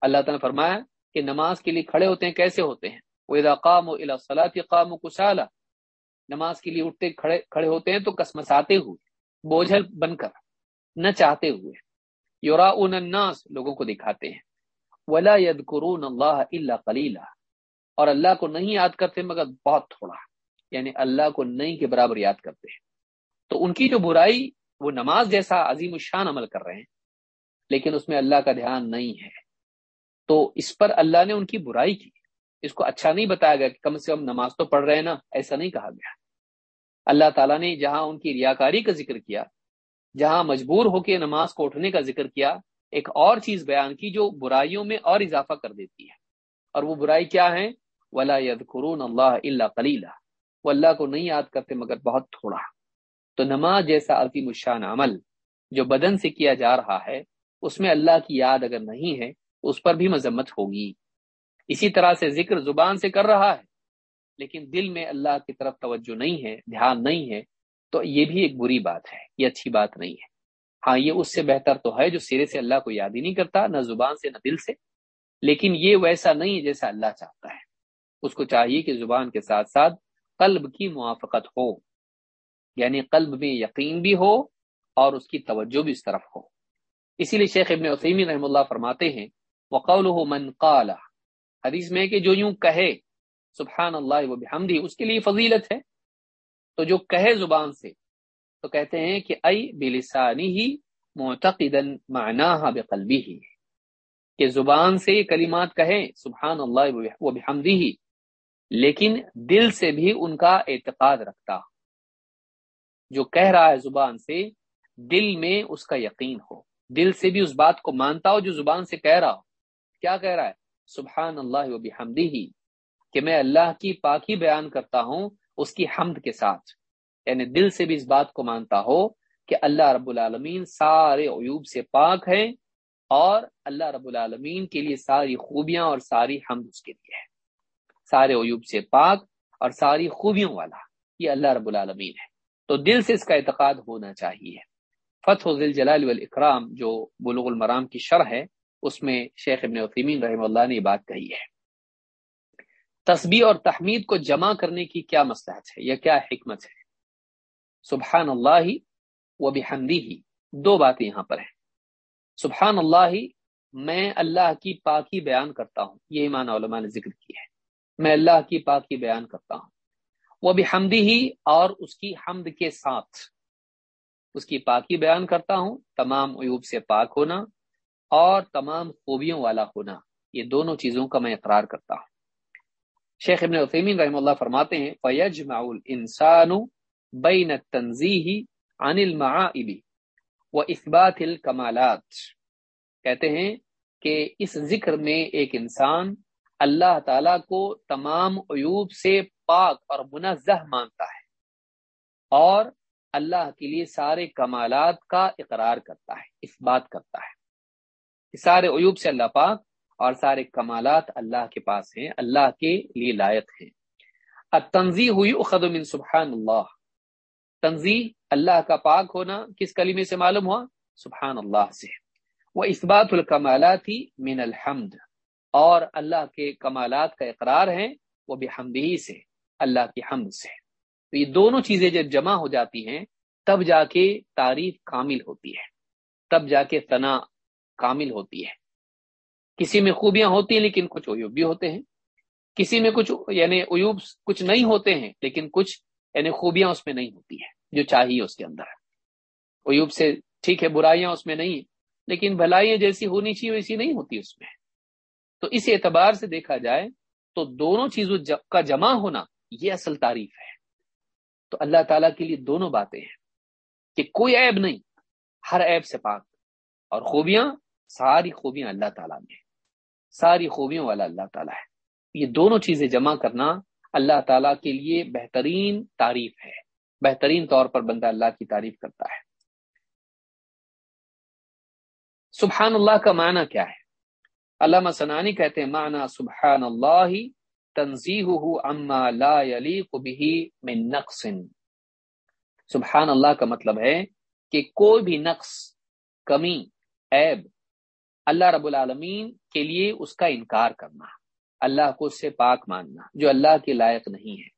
اللہ تعالیٰ نے فرمایا کہ نماز کے لیے کھڑے ہوتے ہیں، کیسے ہوتے ہیں؟ وہ قام و الاصلاۃ قام و کسالہ نماز کے لیے اٹھتے کھڑے کھڑے ہوتے ہیں تو کسمساتے ہوئے، بوجھل بن کر، نہ چاہتے ہوئے۔ یورا الناس، لوگوں کو دکھاتے ہیں۔ ولا يذكرون اللہ الا قلیلا اور اللہ کو نہیں یاد کرتے مگر بہت تھوڑا۔ یعنی اللہ کو نہیں کے برابر یاد کرتے۔ ہیں تو ان کی جو برائی، وہ نماز جیسا عظیم الشان عمل کر رہے ہیں، لیکن اس میں اللہ کا دھیان نہیں ہے۔ تو اس پر اللہ نے ان کی برائی کی۔ اس کو اچھا نہیں بتایا گیا کہ کم سے کم نماز تو پڑھ رہے ہیں نا، ایسا نہیں کہا گیا۔ اللہ تعالیٰ نے جہاں ان کی ریاکاری کا ذکر کیا جہاں مجبور ہو کے نماز کو اٹھنے کا ذکر کیا، ایک اور چیز بیان کی جو برائیوں میں اور اضافہ کر دیتی ہے۔ اور وہ برائی کیا ہے؟ ولا ید اللہ اللہ کلیلہ وہ اللہ کو نہیں یاد کرتے مگر بہت تھوڑا۔ تو نماز جیسا عظیم الشان عمل جو بدن سے کیا جا رہا ہے، اس میں اللہ کی یاد اگر نہیں ہے، اس پر بھی مذمت ہوگی۔ اسی طرح سے ذکر زبان سے کر رہا ہے، لیکن دل میں اللہ کی طرف توجہ نہیں ہے، دھیان نہیں ہے تو یہ بھی ایک بری بات ہے، یہ اچھی بات نہیں ہے۔ ہاں یہ اس سے بہتر تو ہے جو سرے سے اللہ کو یاد ہی نہیں کرتا، نہ زبان سے، نہ دل سے۔ لیکن یہ ویسا نہیں ہے جیسا اللہ چاہتا ہے۔ اس کو چاہیے کہ زبان کے ساتھ ساتھ قلب کی موافقت ہو۔ یعنی قلب میں یقین بھی ہو اور اس کی توجہ بھی اس طرف ہو۔ اسی لیے شیخ ابن وسیمی رحم اللہ فرماتے ہیں وقول من قال حدیث میں کہ جو یوں کہے، سبحان اللہ و بحمدی اس کے لیے فضیلت ہے۔ تو جو کہے زبان سے، تو کہتے ہیں کہ ائی بلسانی ہی معتقدن معناها بقلبی ہی کہ زبان سے یہ کلمات کہیں سبحان اللہ و بحمدی ہی لیکن دل سے بھی ان کا اعتقاد رکھتا۔ جو کہہ رہا ہے زبان سے، دل میں اس کا یقین ہو۔ دل سے بھی اس بات کو مانتا ہو جو زبان سے کہہ رہا ہو۔ کیا کہہ رہا ہے؟ سبحان اللہ و بحمدی ہی کہ میں اللہ کی پاکی بیان کرتا ہوں اس کی حمد کے ساتھ۔ یعنی دل سے بھی اس بات کو مانتا ہو کہ اللہ رب العالمین سارے عیوب سے پاک ہے اور اللہ رب العالمین کے لیے ساری خوبیاں اور ساری حمد اس کے لیے ہے۔ سارے عیوب سے پاک اور ساری خوبیوں والا یہ اللہ رب العالمین ہے۔ تو دل سے اس کا اعتقاد ہونا چاہیے۔ فتح ذل جلال والاکرام جو بلوغ المرام کی شرح ہے، اس میں شیخ ابن عثیمین رحم اللہ نے یہ بات کہی ہے۔ تسبیح اور تحمید کو جمع کرنے کی کیا مسلحت ہے؟ یا کیا حکمت ہے؟ سبحان اللہ و بحمدی ہی دو باتیں یہاں پر ہیں۔ سبحان اللہ میں اللہ کی پاکی بیان کرتا ہوں۔ یہ ایمان علماء نے ذکر کی ہے۔ میں اللہ کی پاکی بیان کرتا ہوں۔ وہ بحمدی ہی اور اس کی حمد کے ساتھ۔ اس کی پاکی بیان کرتا ہوں، تمام عیوب سے پاک ہونا اور تمام خوبیوں والا ہونا۔ یہ دونوں چیزوں کا میں اقرار کرتا ہوں۔ شیخ ابن عثیمین رحم اللہ فرماتے ہیں فیجمع الانسان بین التنزیح عن المعائب و اثبات الکمالات کہتے ہیں کہ اس ذکر میں ایک انسان اللہ تعالی کو تمام عیوب سے پاک اور منزہ مانتا ہے اور اللہ کے لیے سارے کمالات کا اقرار کرتا ہے اس بات کرتا ہے۔ سارے عیوب سے اللہ پاک اور سارے کمالات اللہ کے پاس ہیں، اللہ کے لیے لائق ہیں۔ اب تنظیم ہوئی من سبحان اللہ تنظیم اللہ کا پاک ہونا کس کلیمے سے معلوم ہوا؟ سبحان اللہ سے۔ وہ اس بات الکمالات من الحمد۔ اور اللہ کے کمالات کا اقرار ہے وہ بھی سے، اللہ کی حمد سے۔ تو یہ دونوں چیزیں جب جمع ہو جاتی ہیں، تب جا کے تعریف کامل ہوتی ہے۔ تب جا کے تنا کامل ہوتی ہے۔ کسی میں خوبیاں ہوتی ہیں لیکن کچھ عیوب بھی ہوتے ہیں۔ کسی میں کچھ یعنی عیوب کچھ نہیں ہوتے ہیں لیکن کچھ یعنی خوبیاں اس میں نہیں ہوتی ہیں جو چاہیے اس کے اندر۔ عیوب سے ٹھیک ہے، برائیاں اس میں نہیں لیکن بھلائیاں جیسی ہونی چاہیے ویسی نہیں ہوتی اس میں۔ تو اس اعتبار سے دیکھا جائے تو دونوں چیزوں کا جمع ہونا یہ اصل تعریف ہے۔ تو اللہ تعالیٰ کے لیے دونوں باتیں ہیں کہ کوئی عیب نہیں، ہر عیب سے پاک اور خوبیاں، ساری خوبیاں اللہ تعالیٰ میں ساری خوبیوں والا اللہ تعالیٰ ہے۔ یہ دونوں چیزیں جمع کرنا اللہ تعالیٰ کے لیے بہترین تعریف ہے۔ بہترین طور پر بندہ اللہ کی تعریف کرتا ہے۔ سبحان اللہ کا معنی کیا ہے؟ علامہ سنانی کہتے ہیں، معنی سبحان اللہ اما لا به من نقص۔ سبحان اللہ کا مطلب ہے کہ کوئی بھی نقص، کمی، عیب اللہ رب العالمین کے لیے اس کا انکار کرنا، اللہ کو اس سے پاک ماننا، جو اللہ کے لائق نہیں ہے۔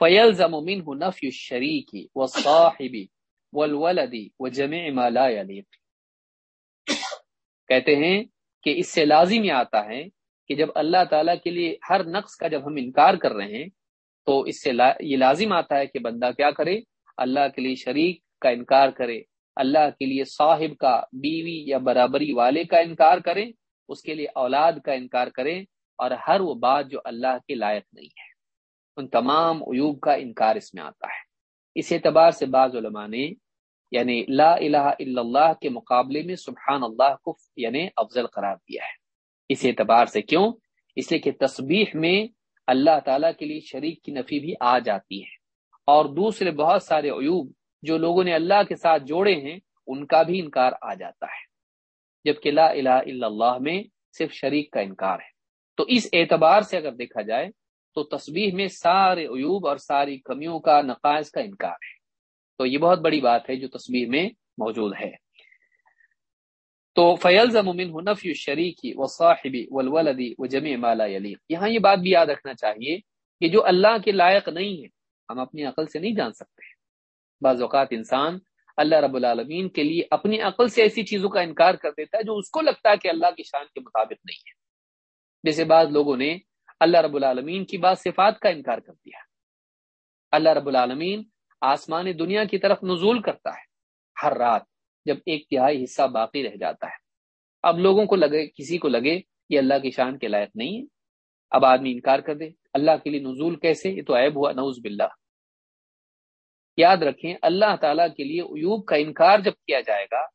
فیل زمین نفی شریقی و صاحبی ولدی و جمع مالا کہتے ہیں کہ اس سے لازم یہ آتا ہے کہ جب اللہ تعالیٰ کے لیے ہر نقص کا جب ہم انکار کر رہے ہیں، تو اس سے یہ لازم آتا ہے کہ بندہ کیا کرے، اللہ کے لیے شریک کا انکار کرے۔ اللہ کے لیے صاحب کا بیوی یا برابری والے کا انکار کرے اس کے لیے اولاد کا انکار کرے اور ہر وہ بات جو اللہ کے لائق نہیں ہے۔ ان تمام عیوب کا انکار اس میں آتا ہے۔ اس اعتبار سے بعض علماء نے یعنی لا الہ الا اللہ کے مقابلے میں سبحان اللہ کو یعنی افضل قرار دیا ہے۔ اس اعتبار سے کیوں؟ اس لیے کہ تسبیح میں اللہ تعالیٰ کے لیے شریک کی نفی بھی آ جاتی ہے۔ اور دوسرے بہت سارے عیوب جو لوگوں نے اللہ کے ساتھ جوڑے ہیں، ان کا بھی انکار آ جاتا ہے۔ جبکہ لا الہ الا اللہ میں صرف شریک کا انکار ہے۔ تو اس اعتبار سے اگر دیکھا جائے، تو تصویر میں سارے عیوب اور ساری کمیوں کا نقائص کا انکار ہے۔ تو یہ بہت بڑی بات ہے جو تصویر میں موجود ہے۔ تو فیل زمین نفی شریکی و صاحبی ولولدی و جمع مالا علی یہاں یہ بات بھی یاد رکھنا چاہیے کہ جو اللہ کے لائق نہیں ہے، ہم اپنی عقل سے نہیں جان سکتے۔ بعض اوقات انسان اللہ رب العالمین کے لیے اپنی عقل سے ایسی چیزوں کا انکار کر دیتا ہے جو اس کو لگتا ہے کہ اللہ کی شان کے مطابق نہیں ہے۔ جیسے بعض لوگوں نے اللہ رب العالمین کی بعض صفات کا انکار کر دیا۔ اللہ رب العالمین آسمان دنیا کی طرف نزول کرتا ہے۔ ہر رات جب ایک تہائی حصہ باقی رہ جاتا ہے۔ اب لوگوں کو لگے، کسی کو لگے یہ اللہ کی شان کے لائق نہیں ہے۔ اب آدمی انکار کر دے، اللہ کے لیے نزول کیسے؟ یہ تو عیب ہوا نوز باللہ۔ یاد رکھیں، اللہ تعالیٰ کے لیے عیوب کا انکار جب کیا جائے گا،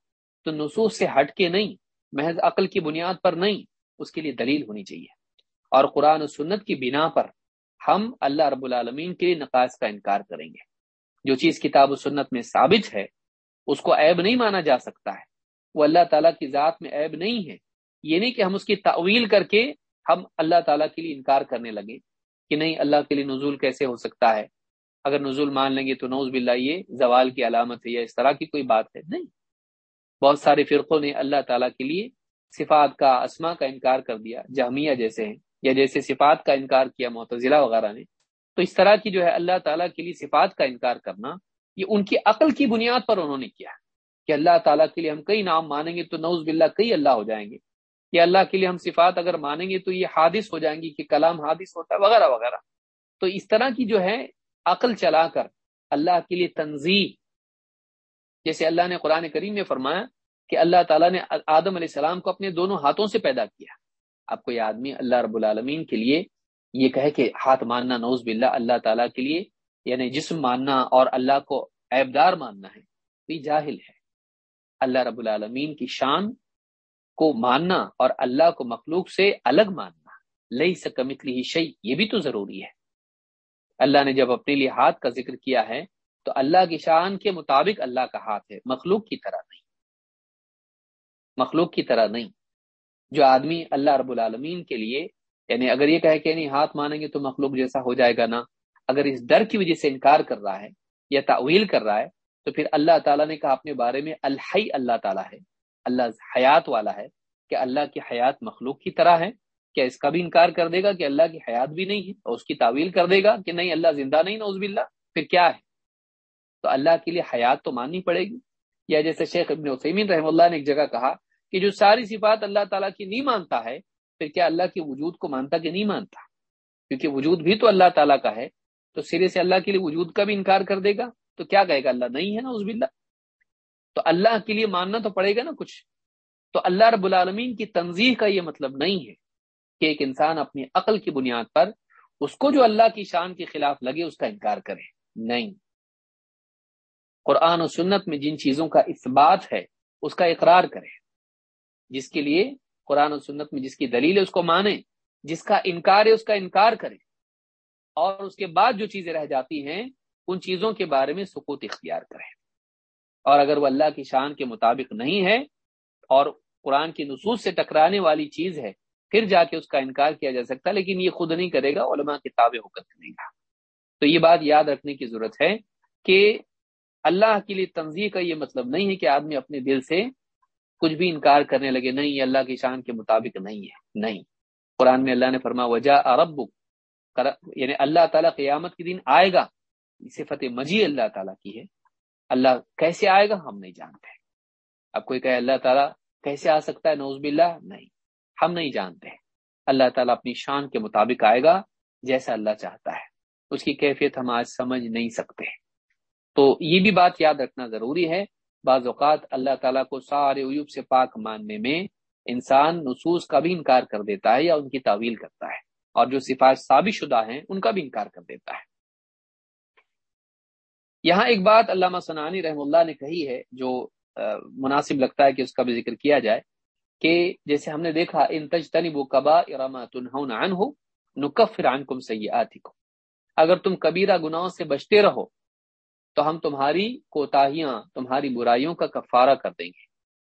تو نصوص سے ہٹ کے نہیں، محض عقل کی بنیاد پر نہیں، اس کے لیے دلیل ہونی چاہیے۔ اور قرآن و سنت کی بنا پر ہم اللہ رب العالمین کے لیے نقائص کا انکار کریں گے۔ جو چیز کتاب و سنت میں ثابت ہے، اس کو عیب نہیں مانا جا سکتا ہے۔ وہ اللہ تعالیٰ کی ذات میں عیب نہیں ہے۔ یہ نہیں کہ ہم اس کی تعویل کر کے ہم اللہ تعالیٰ کے لیے انکار کرنے لگے کہ نہیں، اللہ کے لیے نزول کیسے ہو سکتا ہے۔ اگر نزول مان لیں گے تو نوز باللہ یہ زوال کی علامت ہے یا اس طرح کی کوئی بات ہے؟ نہیں. بہت سارے فرقوں نے اللہ تعالیٰ کے لیے صفات کا اسما کا انکار کر دیا جامعہ جیسے ہیں، یا جیسے صفات کا انکار کیا معتزلہ وغیرہ نے۔ تو اس طرح کی جو ہے اللہ تعالیٰ کے لیے صفات کا انکار کرنا، یہ ان کی عقل کی بنیاد پر انہوں نے کیا کہ اللہ تعالیٰ کے لیے ہم کئی نام مانیں گے تو نوز باللہ کئی اللہ ہو جائیں گے۔ یا اللہ کے لیے ہم صفات اگر مانیں گے تو یہ حادث ہو جائیں گی، کہ کلام حادث ہوتا ہے، وغیرہ وغیرہ۔ تو اس طرح کی جو ہے عقل چلا کر اللہ کے لیے تنظیم جیسے اللہ نے قرآن کریم میں فرمایا کہ اللہ تعالیٰ نے آدم علیہ السلام کو اپنے دونوں ہاتھوں سے پیدا کیا۔ آپ کو یہ آدمی اللہ رب العالمین کے لیے یہ کہے کہ ہاتھ ماننا نوز باللہ، اللہ تعالیٰ کے لیے یعنی جسم ماننا اور اللہ کو عیبدار ماننا ہے، یہ جاہل ہے۔ اللہ رب العالمین کی شان کو ماننا اور اللہ کو مخلوق سے الگ ماننا لئی سکمت لی شعی یہ بھی تو ضروری ہے۔ اللہ نے جب اپنے لیے ہاتھ کا ذکر کیا ہے تو اللہ کی شان کے مطابق اللہ کا ہاتھ ہے، مخلوق کی طرح نہیں۔ مخلوق کی طرح نہیں۔ جو آدمی اللہ رب العالمین کے لیے یعنی اگر یہ کہے کہ نہیں، ہاتھ مانیں گے تو مخلوق جیسا ہو جائے گا نا، اگر اس ڈر کی وجہ سے انکار کر رہا ہے یا تعویل کر رہا ہے، تو پھر اللہ تعالیٰ نے کہا اپنے بارے میں، الحی اللہ تعالیٰ ہے۔ اللہ حیات والا ہے کہ اللہ کی حیات مخلوق کی طرح ہے۔ کیا اس کا بھی انکار کر دے گا کہ اللہ کی حیات بھی نہیں ہے اور اس کی تعویل کر دے گا کہ نہیں، اللہ زندہ نہیں نوز باللہ۔ پھر کیا ہے؟ تو اللہ کے لیے حیات تو ماننی پڑے گی۔ یا جیسے شیخ ابن عثیمین رحم اللہ نے ایک جگہ کہا کہ جو ساری صفات اللہ تعالیٰ کی نہیں مانتا ہے، پھر کیا اللہ کے وجود کو مانتا کہ نہیں مانتا؟ کیونکہ وجود بھی تو اللہ تعالیٰ کا ہے۔ تو سرے سے اللہ کے لیے وجود کا بھی انکار کر دے گا۔ تو کیا کہے گا؟ اللہ نہیں ہے نا اس باللہ۔ تو اللہ کے لیے ماننا تو پڑے گا نا کچھ۔ تو اللہ رب العالمین کی تنظیح کا یہ مطلب نہیں ہے۔ کہ ایک انسان اپنی عقل کی بنیاد پر اس کو جو اللہ کی شان کے خلاف لگے اس کا انکار کرے۔ نہیں۔ قرآن و سنت میں جن چیزوں کا اثبات ہے، اس کا اقرار کرے۔ جس کے لیے قرآن و سنت میں جس کی دلیل ہے اس کو مانے، جس کا انکار ہے اس کا انکار کرے۔ اور اس کے بعد جو چیزیں رہ جاتی ہیں، ان چیزوں کے بارے میں سکوت اختیار کریں اور اگر وہ اللہ کی شان کے مطابق نہیں ہے اور قرآن کی نصوص سے ٹکرانے والی چیز ہے پھر جا کے اس کا انکار کیا جا سکتا لیکن یہ خود نہیں کرے گا، علماء کتاب حکت کرے گا تو یہ بات یاد رکھنے کی ضرورت ہے کہ اللہ کے لیے تنظیم کا یہ مطلب نہیں ہے کہ آدمی اپنے دل سے کچھ بھی انکار کرنے لگے، نہیں، یہ اللہ کی شان کے مطابق نہیں ہے، نہیں۔ قرآن میں اللہ نے فرما وجہ عرب یعنی اللہ تعالیٰ قیامت کے دن آئے گا۔ صفت مجی اللہ تعالیٰ کی ہے۔ اللہ کیسے آئے گا ہم نہیں جانتے۔ اب کوئی کہے، اللہ تعالیٰ کیسے آ سکتا ہے؟ نوز باللہ، نہیں۔ ہم نہیں جانتے۔ اللہ تعالیٰ اپنی شان کے مطابق آئے گا جیسا اللہ چاہتا ہے۔ اس کی کیفیت ہم آج سمجھ نہیں سکتے۔ تو یہ بھی بات یاد رکھنا ضروری ہے۔ بعض اوقات اللہ تعالیٰ کو سارے عیوب سے پاک ماننے میں انسان نصوص کا بھی انکار کر دیتا ہے یا ان کی تعویل کرتا ہے۔ اور جو سفارش ثابت شدہ ہیں، ان کا بھی انکار کر دیتا ہے۔ یہاں ایک بات علامہ سنانی رحم اللہ نے کہی ہے، جو مناسب لگتا ہے کہ اس کا بھی ذکر کیا جائے۔ کہ جیسے ہم نے دیکھا، ان تجتنبوا کبائر ما تنهون عنه نكفر عنكم سیئاتکم۔ اگر تم کبیرہ گناہوں سے بچتے رہو، تو ہم تمہاری کوتاہیاں، تمہاری برائیوں کا کفارہ کر دیں گے۔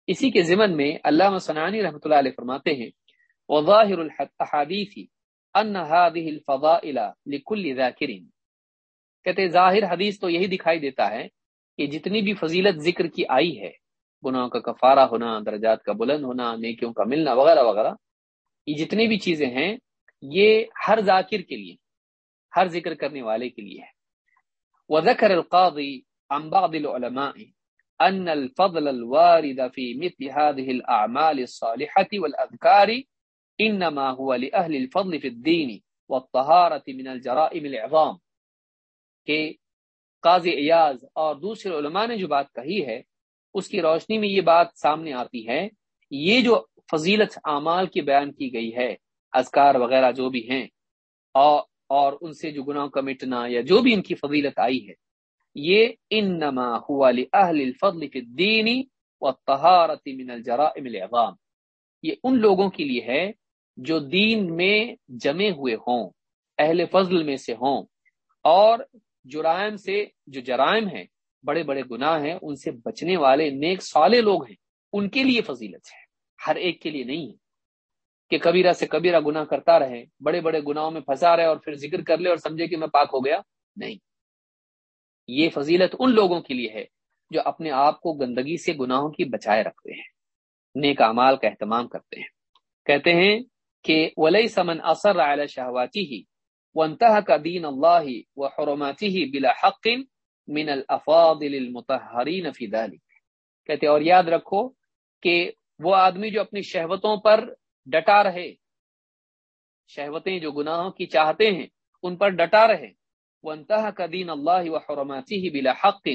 اسی کے ضمن میں علامہ سنانی رحمۃ اللہ علیہ فرماتے ہیں، وظاہر الاحادیث ان هذه الفضائل لكل ذاکر کہتے ظاہر حدیث تو یہی دکھائی دیتا ہے کہ جتنی بھی فضیلت ذکر کی آئی ہے گناہوں کا کفارہ ہونا، درجات کا بلند ہونا، نیکیوں کا ملنا، وغیرہ وغیرہ۔ یہ جتنی بھی چیزیں ہیں، یہ ہر ذاکر کے لیے، ہر ذکر کرنے والے کے لیے ہے۔ وذكر القاضي عن بعض العلماء ان الفضل الوارد في مثل هذه الاعمال الصالحه والاذكار انما هو لاهل الفضل في الدين والطهاره من الجرائم العظام۔ کہ قاضی ایاز اور دوسرے علماء نے جو بات کہی ہے اس کی روشنی میں یہ بات سامنے آتی ہے۔ یہ جو فضیلت اعمال کی بیان کی گئی ہے، اذکار وغیرہ جو بھی ہیں، اور اور ان سے جو گناہ کا مٹنا یا جو بھی ان کی فضیلت آئی ہے، یہ انما ہوا لاہل الفضل فی الدین والطہارت من الجرائم العظام۔ یہ ان لوگوں کے لیے ہے جو دین میں جمے ہوئے ہوں، اہل فضل میں سے ہوں، اور جرائم سے جو جرائم ہیں بڑے بڑے گناہ ہیں، ان سے بچنے والے نیک سالے لوگ ہیں۔ ان کے لیے فضیلت ہے، ہر ایک کے لیے نہیں۔ ہے کہ کبیرہ سے کبیرہ گناہ کرتا رہے، بڑے بڑے گناہوں میں پھنسا رہے اور پھر ذکر کر لے اور سمجھے کہ میں پاک ہو گیا۔ نہیں۔ یہ فضیلت ان لوگوں کے لیے ہے جو اپنے آپ کو گندگی سے گناہوں کی بچائے رکھتے ہیں، نیک اعمال کا اہتمام کرتے ہیں۔ کہتے ہیں کہ ولی سمن اثر رائے شہواتی ہی وانتهى كدين الله وحرماته بلا حق من الافاضل المطهرين في ذلك کہتے اور یاد رکھو کہ وہ آدمی جو اپنی شہوتوں پر ڈٹا رہے، شہوتیں جو گناہوں کی چاہتے ہیں، ان پر ڈٹا رہے۔ وانتهى كدين الله وحرماته بلا حق۔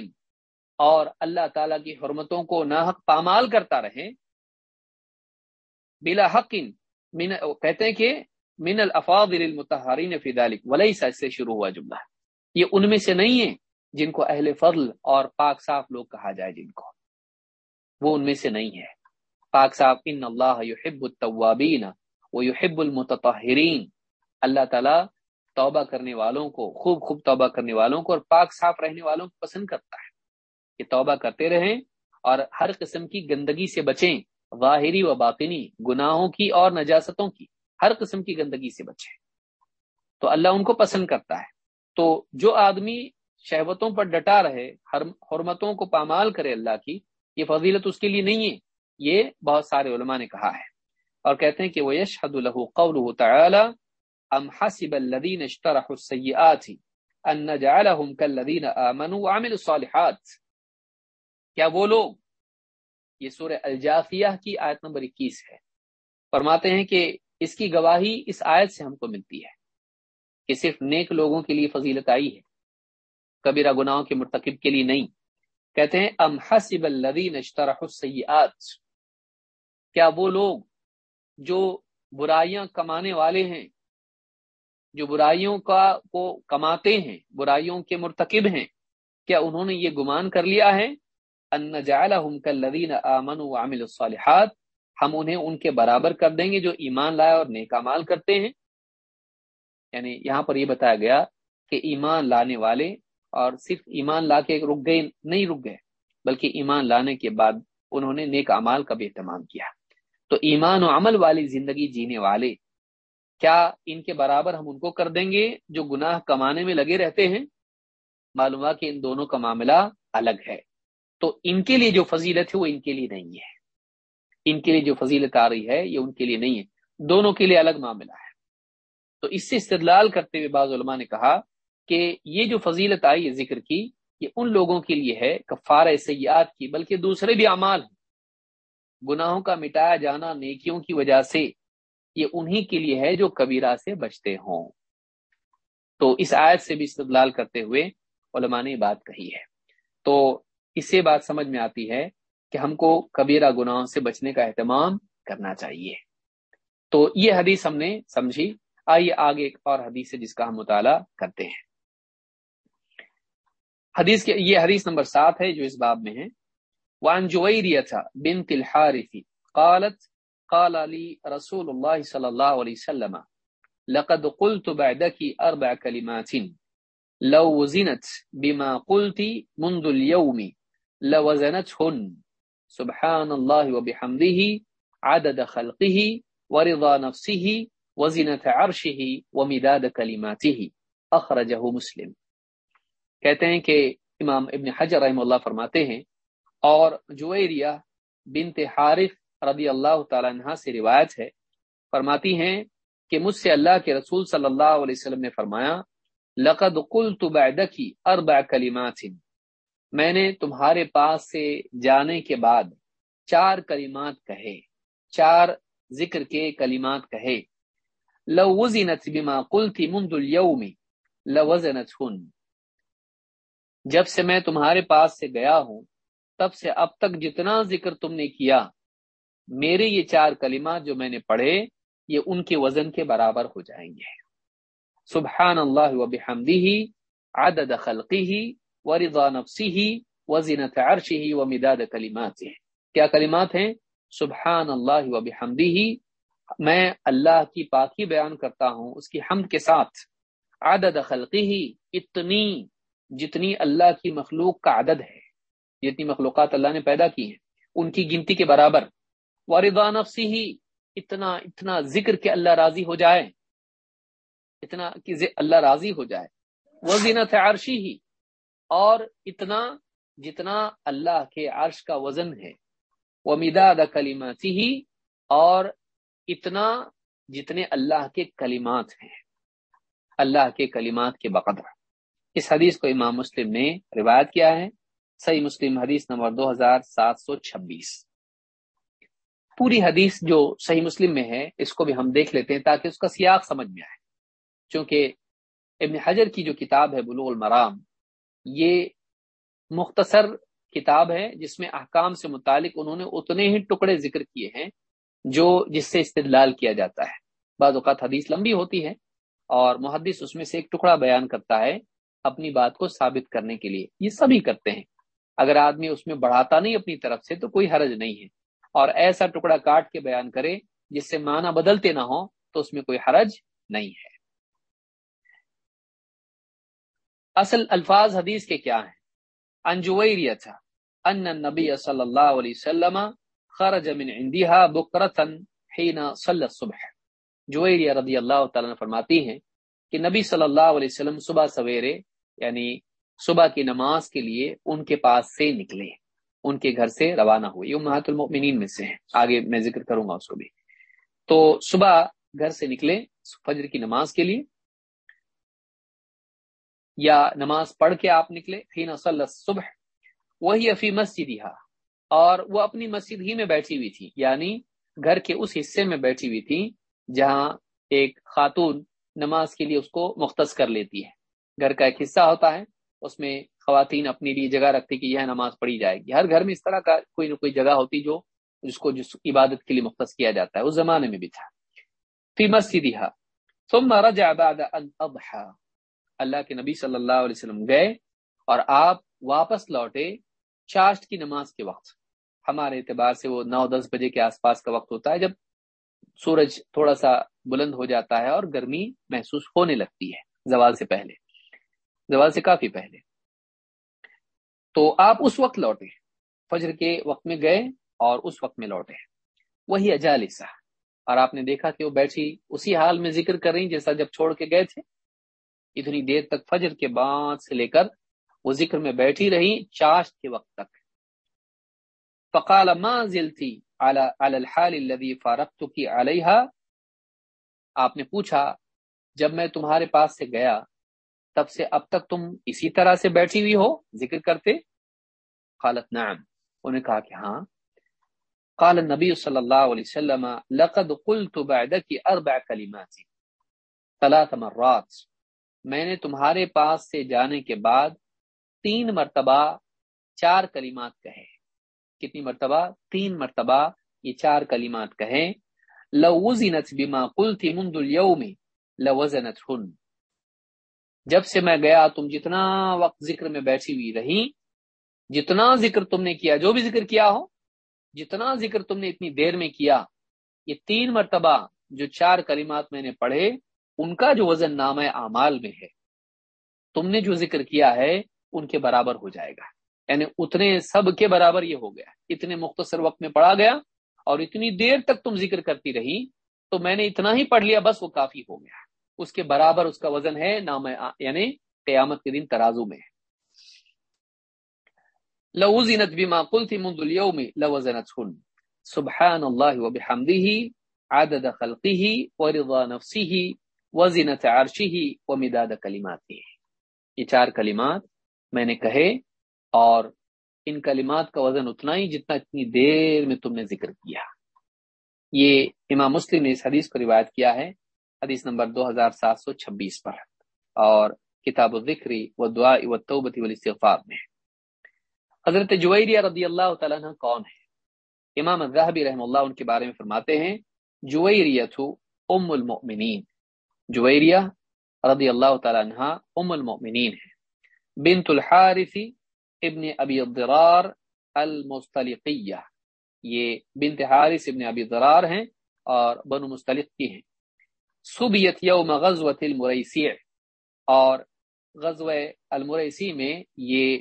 اور اللہ تعالی کی حرمتوں کو ناحق پامال کرتا رہے۔ بلا حق۔ من کہتے ہیں کہ من الافاضل المتحرین فی ذلك وليس سے شروع ہوا جملہ۔ یہ ان میں سے نہیں ہے۔ جن کو اہل فضل اور پاک صاف لوگ کہا جائے، جن کو۔ وہ ان میں سے نہیں ہے۔ پاک صاف، ان اللہ يحب التوابین ويحب المتطہرین۔ اللہ تعالی توبہ کرنے والوں کو، خوب خوب توبہ کرنے والوں کو اور پاک صاف رہنے والوں کو پسند کرتا ہے۔ کہ توبہ کرتے رہیں اور ہر قسم کی گندگی سے بچیں، ظاہری و باطنی، گناہوں کی اور نجاستوں کی، ہر قسم کی گندگی سے بچے تو اللہ ان کو پسند کرتا ہے۔ تو جو آدمی شہوتوں پر ڈٹا رہے حرمتوں کو پامال کرے اللہ کی، یہ فضیلت اس کے لیے نہیں ہے۔ یہ بہت سارے علماء نے کہا ہے۔ اور کہتے ہیں کہ وہ یشحد له قوله تعالی ام حسب الذين اشترحوا السيئات ان نجعلهم كالذين امنوا وعملوا الصالحات۔ کیا وہ لوگ؟ یہ سورہ الجافیہ کی آیت نمبر 21 ہے۔ فرماتے ہیں کہ اس کی گواہی اس آیت سے ہم کو ملتی ہے کہ صرف نیک لوگوں کے لیے فضیلت آئی ہے۔ کبیرہ گناہوں کے مرتکب کے لیے نہیں۔ کہتے ہیں، ام حسب الذین اشترحوا السیئات۔ کیا وہ لوگ جو برائیاں کمانے والے ہیں، جو برائیوں کا کو کماتے ہیں، برائیوں کے مرتکب ہیں، کیا انہوں نے یہ گمان کر لیا ہے؟ ان جعلہم کالذین آمنوا وعملوا الصالحات۔ ہم انہیں ان کے برابر کر دیں گے جو ایمان لائے اور نیکا مال کرتے ہیں۔ یعنی یہاں پر یہ بتایا گیا کہ ایمان لانے والے اور صرف ایمان لا کے رک گئے، نہیں رک گئے، بلکہ ایمان لانے کے بعد انہوں نے نیک امال کا بھی اہتمام کیا۔ تو ایمان و عمل والی زندگی جینے والے، کیا ان کے برابر ہم ان کو کر دیں گے جو گناہ کمانے میں لگے رہتے ہیں؟ معلوم کہ ان دونوں کا معاملہ الگ ہے۔ تو ان کے لیے جو فضیلت ہے وہ ان کے لیے نہیں ہے۔ ان کے لیے جو فضیلت آ رہی ہے، یہ ان کے لیے نہیں ہے۔ دونوں کے لیے الگ معاملہ ہے۔ تو اس سے استدلال کرتے ہوئے بعض علماء نے کہا کہ یہ جو فضیلت آئی ہے ذکر کی، یہ ان لوگوں کے لیے ہے کفار سیاحت کی، بلکہ دوسرے بھی اعمال ہیں۔ گناہوں کا مٹایا جانا نیکیوں کی وجہ سے یہ انہی کے لیے ہے جو کبیرہ سے بچتے ہوں۔ تو اس آیت سے بھی استدلال کرتے ہوئے علماء نے بات کہی ہے۔ تو اس سے بات سمجھ میں آتی ہے کہ ہم کو کبیرہ گناہوں سے بچنے کا اہتمام کرنا چاہیے۔ تو یہ حدیث ہم نے سمجھی۔ آئیے آگے ایک اور حدیث ہے جس کا ہم مطالعہ کرتے ہیں۔ حدیث کے یہ حدیث نمبر سات ہے جو اس باب میں ہے۔ وان جویریہ بنت الحارث قالت، قال لي رسول الله صلى الله عليه وسلم، لقد قلت بعدك اربع كلمات، لو وزنت بما قلت منذ اليوم لوزنتهن۔ سبحان الله وبحمده عدد خلقه ورضا نفسه وزنة عرشه ومداد كلماته اخرجه مسلم۔ کہتے ہیں کہ امام ابن حجر رحم اللہ فرماتے ہیں، اور جویریہ بنت حارف رضی اللہ تعالیٰ عنہ سے روایت ہے۔ فرماتی ہیں کہ مجھ سے اللہ کے رسول صلی اللہ علیہ وسلم نے فرمایا، لقد قلت بعدکی اربع کلمات۔ میں نے تمہارے پاس سے جانے کے بعد چار کلمات کہے، چار ذکر کے کلمات کہے۔ لو وزنت بما قلت منذ اليوم لوزنتهن جب سے میں تمہارے پاس سے گیا ہوں، تب سے اب تک جتنا ذکر تم نے کیا، میرے یہ چار کلمات جو میں نے پڑھے، یہ ان کے وزن کے برابر ہو جائیں گے۔ سبحان اللہ و بحمدہ عدد خلقی ہی و خلقہ، ورضا نفسہ وزنت عرشہ، ومداد کلماتہ۔ کیا کلمات ہیں؟ سبحان اللہ و بحمدہ میں اللہ کی پاکی بیان کرتا ہوں، اس کی حمد کے ساتھ۔ عدد خلقہ، اتنی جتنی اللہ کی مخلوق کا عدد ہے، جتنی مخلوقات اللہ نے پیدا کی ہیں، ان کی گنتی کے برابر۔ ورضا نفسی ہی اتنا اتنا ذکر کہ اللہ راضی ہو جائے۔ اتنا کہ اللہ راضی ہو جائے۔ وہ زینت عرشی ہی اور اتنا جتنا اللہ کے عرش کا وزن ہے۔ وہ مداد کلیماتی ہی اور اتنا جتنے اللہ کے کلمات ہیں۔ اللہ کے کلمات کے بقدر۔ اس حدیث کو امام مسلم نے روایت کیا ہے۔ صحیح مسلم حدیث نمبر دو ہزار سات سو چھبیس۔ پوری حدیث جو صحیح مسلم میں ہے، اس کو بھی ہم دیکھ لیتے ہیں تاکہ اس کا سیاق سمجھ میں آئے۔ چونکہ ابن حجر کی جو کتاب ہے بلوغ المرام، یہ مختصر کتاب ہے جس میں احکام سے متعلق انہوں نے اتنے ہی ٹکڑے ذکر کیے ہیں جو جس سے استدلال کیا جاتا ہے۔ بعض اوقات حدیث لمبی ہوتی ہے اور محدث اس میں سے ایک ٹکڑا بیان کرتا ہے اپنی بات کو ثابت کرنے کے لیے۔ یہ سبھی کرتے ہیں۔ اگر آدمی اس میں بڑھاتا نہیں اپنی طرف سے تو کوئی حرج نہیں ہے۔ اور ایسا ٹکڑا کاٹ کے بیان کرے جس سے معنی بدلتے نہ ہو تو اس میں کوئی حرج نہیں ہے۔ اصل الفاظ حدیث کے کیا ہیں؟ انجویریہ تھا۔ ان نبی صلی اللہ علیہ وسلم خرج من عندها حین صلی الصبح۔ جویریہ رضی اللہ تعالیٰ فرماتی ہیں کہ نبی صلی اللہ علیہ وسلم صبح سویرے یعنی صبح کی نماز کے لیے ان کے پاس سے نکلے ان کے گھر سے روانہ ہوئے۔ یہ محت المؤمنین میں سے ہیں۔ آگے میں ذکر کروں گا اس کو بھی۔ تو صبح گھر سے نکلے فجر کی نماز کے لیے، یا نماز پڑھ کے آپ نکلے فین صلی صبح وہی افی مسجد اور وہ اپنی مسجد ہی میں بیٹھی ہوئی تھی یعنی گھر کے اس حصے میں بیٹھی ہوئی تھی، جہاں ایک خاتون نماز کے لیے اس کو مختص کر لیتی ہے۔ گھر کا ایک حصہ ہوتا ہے، اس میں خواتین اپنے لیے جگہ رکھتی کہ یہ نماز پڑھی جائے گی۔ ہر گھر میں اس طرح کا کوئی نہ کوئی جگہ ہوتی جو جس کو جس عبادت کے لیے مختص کیا جاتا ہے۔ اس زمانے میں بھی تھا۔ فی مسجد ثم رجع بعد الاضحى اللہ کے نبی صلی اللہ علیہ وسلم گئے اور آپ واپس لوٹے چاشت کی نماز کے وقت۔ ہمارے اعتبار سے وہ نو دس بجے کے آس پاس کا وقت ہوتا ہے جب سورج تھوڑا سا بلند ہو جاتا ہے اور گرمی محسوس ہونے لگتی ہے زوال سے پہلے۔ زوال سے کافی پہلے۔ تو آپ اس وقت لوٹے، فجر کے وقت میں گئے اور اس وقت میں لوٹے۔ وہی اجالسہ اور آپ نے دیکھا کہ وہ بیٹھی اسی حال میں ذکر کر رہی جیسا جب چھوڑ کے گئے تھے۔ اتنی دیر تک فجر کے بعد سے لے کر وہ ذکر میں بیٹھی رہی چاشت کے وقت تک۔ فقال ما زلتی على الحال الذي فارقتك عليها آپ نے پوچھا، جب میں تمہارے پاس سے گیا تب سے اب تک تم اسی طرح سے بیٹھی ہوئی ہو، ذکر کرتے؟ قالت نعم۔ انہوں نے کہا کہ ہاں۔ قال النبی صلی اللہ علیہ وسلم، لقد قلت بعدك اربع کلمات ثلاث مرات۔ میں نے تمہارے پاس سے جانے کے بعد تین مرتبہ چار کلمات کہے۔ کتنی مرتبہ؟ تین مرتبہ یہ چار کلمات کہیں۔ لو وزنت بما قلت منذ اليوم، لوزنتهن۔ جب سے میں گیا تم جتنا وقت ذکر میں بیٹھی ہوئی رہی، جتنا ذکر تم نے کیا، جو بھی ذکر کیا ہو، جتنا ذکر تم نے اتنی دیر میں کیا، یہ تین مرتبہ جو چار کلمات میں نے پڑھے، ان کا جو وزن نام اعمال میں ہے، تم نے جو ذکر کیا ہے، ان کے برابر ہو جائے گا۔ یعنی اتنے سب کے برابر یہ ہو گیا۔ اتنے مختصر وقت میں پڑھا گیا اور اتنی دیر تک تم ذکر کرتی رہی، تو میں نے اتنا ہی پڑھ لیا، بس وہ کافی ہو گیا۔ اس کے برابر اس کا وزن ہے، نام یعنی قیامت کے دن ترازو میں لوزنت بما قلت منذ اليوم لوزنتهن۔ سبحان الله وبحمده عدد خلقه ورضا نفسه وزنت عرشه ومداد كلماته یہ چار کلمات میں نے کہے اور ان کلمات کا وزن اتنا ہی جتنا اتنی دیر میں تم نے ذکر کیا۔ یہ امام مسلم نے اس حدیث کو روایت کیا ہے۔ حدیث نمبر دو ہزار سات سو چھبیس پر اور کتاب الذکری و دعا و توبتی والاستغفار میں حضرت جویریہ رضی اللہ تعالیٰ عنہ کون ہے امام الذہبی رحم اللہ ان کے بارے میں فرماتے ہیں جویریت ام المؤمنین جویریہ رضی اللہ تعالیٰ عنہ ام المؤمنین ہے بنت الحارث ابن ابی الضرار المستلقیہ۔ یہ بنت حارث ابن ابی ضرار ہیں اور بنو مستلق کی ہیں۔ صبیت یوم غزوت المریسی اور غزوہ المریسی میں یہ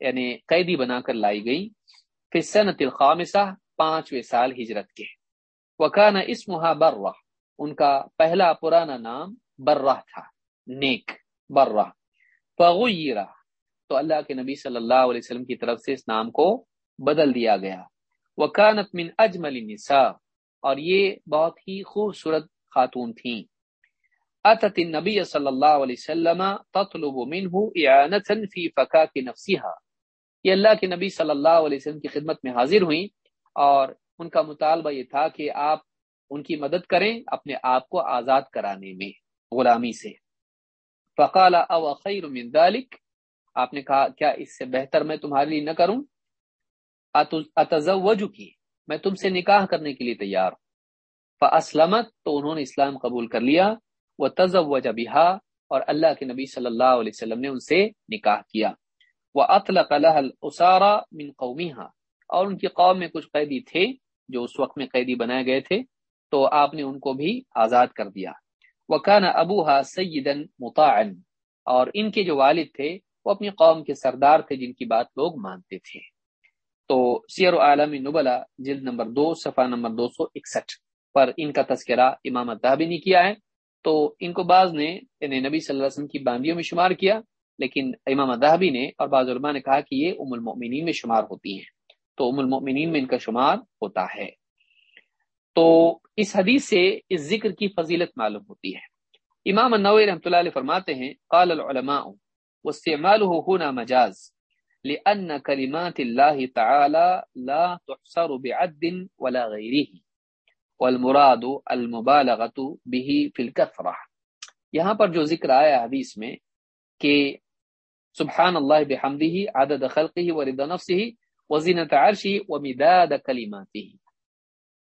یعنی قیدی بنا کر لائی گئی۔ پھر الخامسہ، پانچویں سال ہجرت کے۔ وکانا اسمہا برہ۔ ان کا پہلا پرانا نام برہ تھا۔ نیک، برہ۔ فغیرہ تو اللہ کے نبی صلی اللہ علیہ وسلم کی طرف سے اس نام کو بدل دیا گیا۔ وکانت من اجمل النساء۔ اور یہ بہت ہی خوبصورت خاتون تھیں۔ اتت النبی صلی اللہ علیہ وسلم تطلب منه اعانتا فی فکاک نفسها یہ اللہ کے نبی صلی اللہ علیہ وسلم کی خدمت میں حاضر ہوئیں اور ان کا مطالبہ یہ تھا کہ آپ ان کی مدد کریں اپنے آپ کو آزاد کرانے میں غلامی سے۔ فقال او خیر من ذلك آپ نے کہا، کیا اس سے بہتر میں تمہارے لیے نہ کروں؟ اتزوج کی میں تم سے نکاح کرنے کے لیے تیار ہوں۔ فاسلمت تو انہوں نے اسلام قبول کر لیا وہ تزوج بها، اور اللہ کے نبی صلی اللہ علیہ وسلم نے ان سے نکاح کیا۔ وہ اطلق الاسارا من قومیها اور ان کی قوم میں کچھ قیدی تھے جو اس وقت میں قیدی بنائے گئے تھے، تو آپ نے ان کو بھی آزاد کر دیا۔ وکان ابوها سیدا مطاعا۔ اور ان کے جو والد تھے، وہ اپنی قوم کے سردار تھے جن کی بات لوگ مانتے تھے۔ تو سیر عالمی نبلا، جلد نمبر دو، صفحہ نمبر دو سو اکسٹھ۔ پر ان کا تذکرہ امام ادابی نے کیا ہے۔ تو ان کو بعض نے یعنی نبی صلی اللہ علیہ وسلم کی باندیوں میں شمار کیا، لیکن امام ادابی نے اور بعض علماء نے کہا کہ یہ ام المؤمنین میں شمار ہوتی ہیں۔ تو ام المؤمنین میں ان کا شمار ہوتا ہے۔ تو اس حدیث سے اس ذکر کی فضیلت معلوم ہوتی ہے۔ امام النووی رحمۃ اللہ علیہ فرماتے ہیں، قال العلماء، واستعماله هنا مجاز، لأن كلمات الله تعالى لا تحصر بعد ولا غيره والمراد المبالغة به في الكثرة۔ یہاں پر جو ذکر آیا حدیث میں کہ سبحان اللہ بحمدہ، عدد خلقہ ورد نفسہ وزنت عرشہ ومداد کلماتہ۔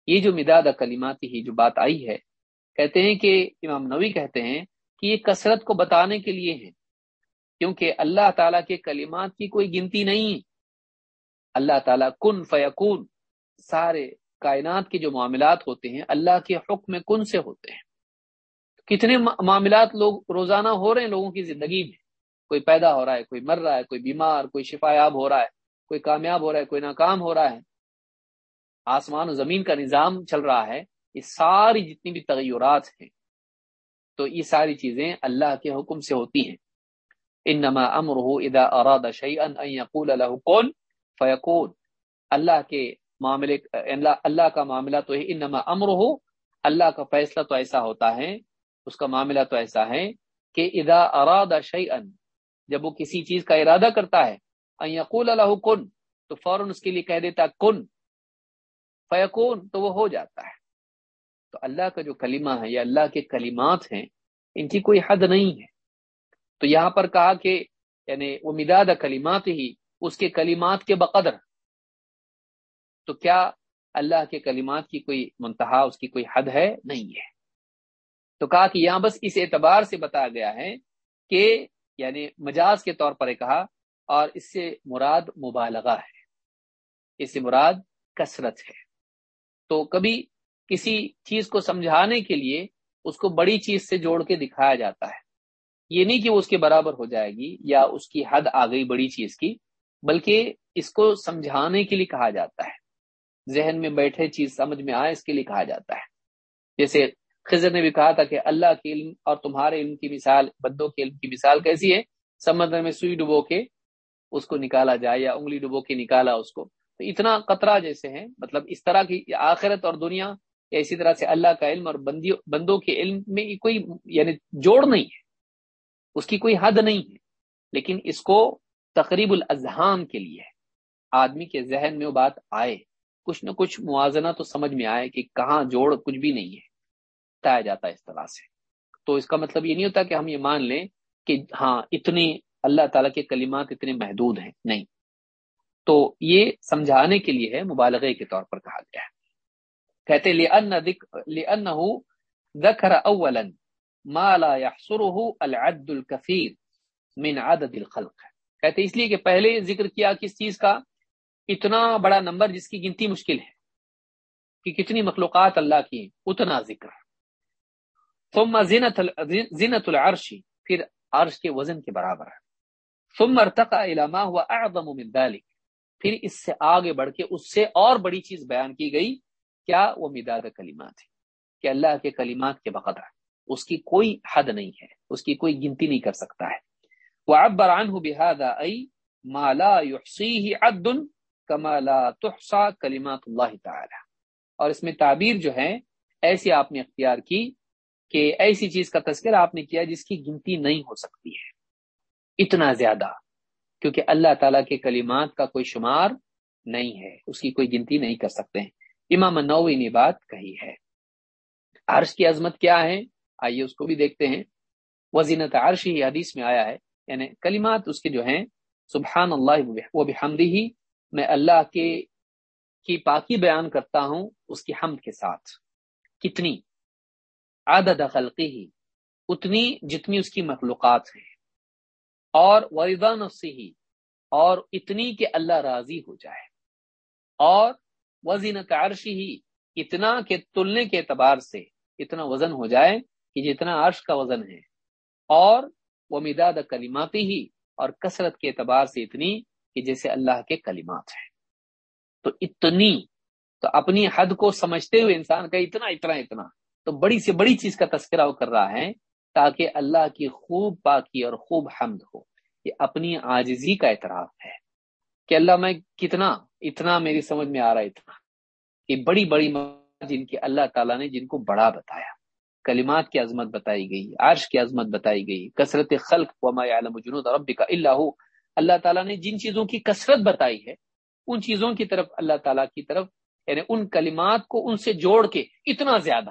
یہ جو مداد کلماتی جو بات آئی ہے، کہتے ہیں کہ امام نوی کہتے ہیں کہ یہ کثرت کو بتانے کے لیے ہے۔ کیونکہ اللہ تعالیٰ کے کلمات کی کوئی گنتی نہیں۔ اللہ تعالیٰ کن فیکون، سارے کائنات کے جو معاملات ہوتے ہیں، اللہ کے حکم کن سے ہوتے ہیں؟ کتنے معاملات لوگ روزانہ ہو رہے ہیں لوگوں کی زندگی میں؟ کوئی پیدا ہو رہا ہے، کوئی مر رہا ہے، کوئی بیمار، کوئی شفایاب ہو رہا ہے، کوئی کامیاب ہو رہا ہے، کوئی ناکام ہو رہا ہے۔ آسمان و زمین کا نظام چل رہا ہے، یہ ساری جتنی بھی تغیرات ہیں، تو یہ ساری چیزیں اللہ کے حکم سے ہوتی ہیں۔ انما امره اذا اراد شيئا ان يقول له كن فيكون اللہ کے معاملے، اللہ کا معاملہ تو ہے، انما امره اللہ کا فیصلہ تو ایسا ہوتا ہے، اس کا معاملہ تو ایسا ہے کہ اذا اراد شيئا جب وہ کسی چیز کا ارادہ کرتا ہے، ان يقول له كن تو فوراً اس کے لیے کہہ دیتا کن، فیکون، تو وہ ہو جاتا ہے۔ تو اللہ کا جو کلمہ ہے یا اللہ کے کلمات ہیں، ان کی کوئی حد نہیں ہے۔ تو یہاں پر کہا کہ یعنی وہ مداد کلمات ہی، اس کے کلمات کے بقدر۔ تو کیا اللہ کے کلمات کی کوئی منتہا، اس کی کوئی حد ہے؟ نہیں ہے۔ تو کہا کہ یہاں بس اس اعتبار سے بتایا گیا ہے کہ یعنی مجاز کے طور پر کہا، اور اس سے مراد مبالغہ ہے۔ اس سے مراد کثرت ہے۔ تو کبھی کسی چیز کو سمجھانے کے لیے اس کو بڑی چیز سے جوڑ کے دکھایا جاتا ہے۔ یہ نہیں کہ وہ اس کے برابر ہو جائے گی یا اس کی حد آ گئی بڑی چیز کی، بلکہ اس کو سمجھانے کے لیے کہا جاتا ہے۔ ذہن میں بیٹھے چیز سمجھ میں آئے، اس کے لیے کہا جاتا ہے۔ جیسے خضر نے بھی کہا تھا کہ اللہ کے علم اور تمہارے علم کی مثال بدوں کے علم کی مثال کیسی ہے؟ سمندر میں سوئی ڈبو کے اس کو نکالا جائے یا انگلی ڈبو کے نکالا اس کو۔ تو اتنا قطرہ جیسے ہیں مطلب اس طرح کی آخرت اور دنیا یا اسی طرح سے اللہ کا علم اور بندوں کے علم میں کوئی یعنی جوڑ نہیں ہے۔ اس کی کوئی حد نہیں ہے۔ لیکن اس کو تقریب الاذہان کے لیے آدمی کے ذہن میں وہ بات آئے۔ کچھ نہ کچھ موازنہ تو سمجھ میں آئے کہ کہاں جوڑ کچھ بھی نہیں ہے بتایا جاتا ہے اس طرح سے۔ تو اس کا مطلب یہ نہیں ہوتا کہ ہم یہ مان لیں کہ ہاں اتنی اللہ تعالیٰ کے کلمات اتنے محدود ہیں، نہیں۔ تو یہ سمجھانے کے لیے ہے، مبالغے کے طور پر کہا گیا ہے۔ کہتے ذکر اولا ما لا يحصره العد الكثير من عدد الخلق۔ کہتے اس لیے کہ پہلے ذکر کیا کس چیز کا؟ اتنا بڑا نمبر جس کی گنتی مشکل ہے کہ کتنی مخلوقات اللہ کی اتنا ذکر۔ ثم زینت العرش، پھر عرش کے وزن کے برابر۔ ہے ثم ارتقى الى ما هو اعظم من ذلك۔ پھر اس سے آگے بڑھ کے اس سے اور بڑی چیز بیان کی گئی، کیا وہ مداد کلمات ہے کہ اللہ کے کلمات کے بقدر۔ اس کی کوئی حد نہیں ہے، اس کی کوئی گنتی نہیں کر سکتا ہے۔ وہ اب عنه بهذا اي ما لا يحصيه عد كما لا تحصى كلمات الله اور اس میں تعبیر جو ہے، ایسی آپ نے اختیار کی کہ ایسی چیز کا تذکرہ آپ نے کیا جس کی گنتی نہیں ہو سکتی ہے۔ اتنا زیادہ، کیونکہ اللہ تعالیٰ کے کلمات کا کوئی شمار نہیں ہے، اس کی کوئی گنتی نہیں کر سکتے ہیں۔ امام نووی نے بات کہی ہے۔ عرش کی عظمت کیا ہے؟ آئیے اس کو بھی دیکھتے ہیں۔ وزینت عرش ہی حدیث میں آیا ہے یعنی کلمات اس کے جو ہیں، سبحان اللہ وہ بھی میں اللہ کے، کی پاکی بیان کرتا ہوں اس کی حمد کے ساتھ۔ کتنی؟ عدد خلقی ہی اتنی جتنی اس کی مخلوقات ہیں۔ اور وردا نفسی اور اتنی کہ اللہ راضی ہو جائے۔ اور وزینت عرش ہی اتنا کہ تلنے کے اعتبار سے اتنا وزن ہو جائے کہ جتنا عرش کا وزن ہے۔ اور وہ مداد کلماتی ہی اور کثرت کے اعتبار سے اتنی کہ جیسے اللہ کے کلمات ہیں۔ تو اتنی، تو اپنی حد کو سمجھتے ہوئے انسان کا اتنا اتنا اتنا۔ تو بڑی سے بڑی چیز کا تذکرہ وہ کر رہا ہے تاکہ اللہ کی خوب پاکی اور خوب حمد ہو۔ یہ اپنی آجزی کا اعتراف ہے کہ اللہ میں کتنا، اتنا میری سمجھ میں آ رہا ہے، اتنا۔ کہ بڑی بڑی جن کی اللہ تعالیٰ نے جن کو بڑا بتایا۔ کلمات کی عظمت بتائی گئی، عرش کی عظمت بتائی گئی۔ کثرت خلق، وما يعلم جنود ربك الا هو۔ اللہ تعالیٰ نے جن چیزوں کی کثرت بتائی ہے، ان چیزوں کی طرف اللہ تعالیٰ کی طرف یعنی ان کلمات کو ان سے جوڑ کے اتنا زیادہ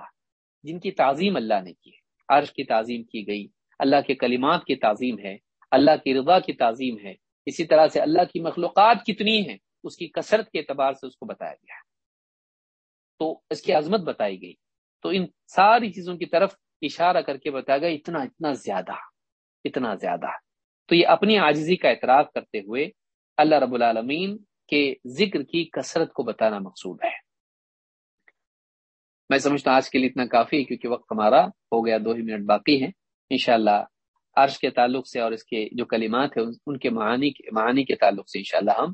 جن کی تعظیم اللہ نے کی ہے۔ عرش کی تعظیم کی گئی، اللہ کے کلمات کی تعظیم ہے، اللہ کی رضا کی تعظیم ہے۔ اسی طرح سے اللہ کی مخلوقات کتنی ہیں، اس کی کثرت کے اعتبار سے اس کو بتایا گیا تو اس کی عظمت بتائی گئی۔ تو ان ساری چیزوں کی طرف اشارہ کر کے بتایا گیا، اتنا اتنا زیادہ اتنا زیادہ۔ تو یہ اپنی عاجزی کا اعتراف کرتے ہوئے اللہ رب العالمین کے ذکر کی کثرت کو بتانا مقصود ہے۔ میں سمجھتا ہوں آج کے لیے اتنا کافی کیونکہ وقت ہمارا ہو گیا، دو ہی منٹ باقی ہیں۔ انشاءاللہ عرش کے تعلق سے اور اس کے جو کلمات ہیں، ان کے معانی معانی کے تعلق سے انشاءاللہ ہم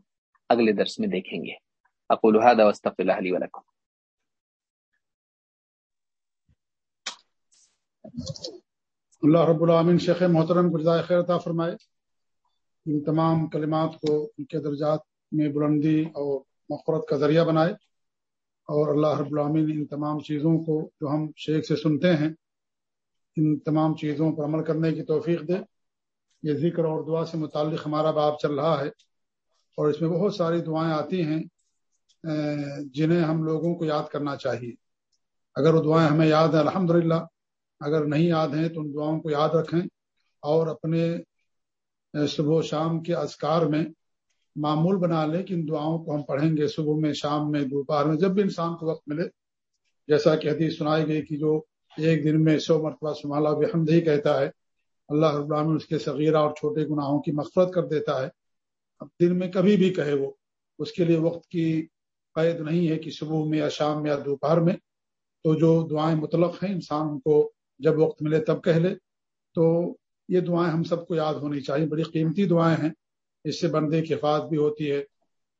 اگلے درس میں دیکھیں گے۔ اقول هذا واستغفر الله لي ولكم۔
اللہ رب العالمین شیخ محترم کو جزائے خیر عطا فرمائے۔ ان تمام کلمات کو ان کے درجات میں بلندی اور مغفرت کا ذریعہ بنائے۔ اور اللہ رب العالمین ان تمام چیزوں کو جو ہم شیخ سے سنتے ہیں، ان تمام چیزوں پر عمل کرنے کی توفیق دے۔ یہ ذکر اور دعا سے متعلق ہمارا باب چل رہا ہے۔ اور اس میں بہت ساری دعائیں آتی ہیں جنہیں ہم لوگوں کو یاد کرنا چاہیے۔ اگر وہ دعائیں ہمیں یاد ہیں الحمد اگر نہیں یاد ہیں تو ان دعاؤں کو یاد رکھیں اور اپنے صبح و شام کے اذکار میں معمول بنا لیں کہ ان دعاؤں کو ہم پڑھیں گے صبح میں، شام میں دوپہر میں، جب بھی انسان کو وقت ملے۔ جیسا کہ حدیث سنائی گئی کہ جو ایک دن میں سو مرتبہ سمالا بحمد ہی کہتا ہے، اللہ رب العالمین اس کے صغیرہ اور چھوٹے گناہوں کی مغفرت کر دیتا ہے۔ اب دن میں کبھی بھی کہے وہ، اس کے لیے وقت کی قید نہیں ہے کہ صبح میں یا شام میں یا دوپہر میں۔ تو جو دعائیں مطلق ہیں، انسان ان کو جب وقت ملے تب کہہ لے۔ تو یہ دعائیں ہم سب کو یاد ہونی چاہیے، بڑی قیمتی دعائیں ہیں۔ اس سے بندے کی حفاظت بھی ہوتی ہے،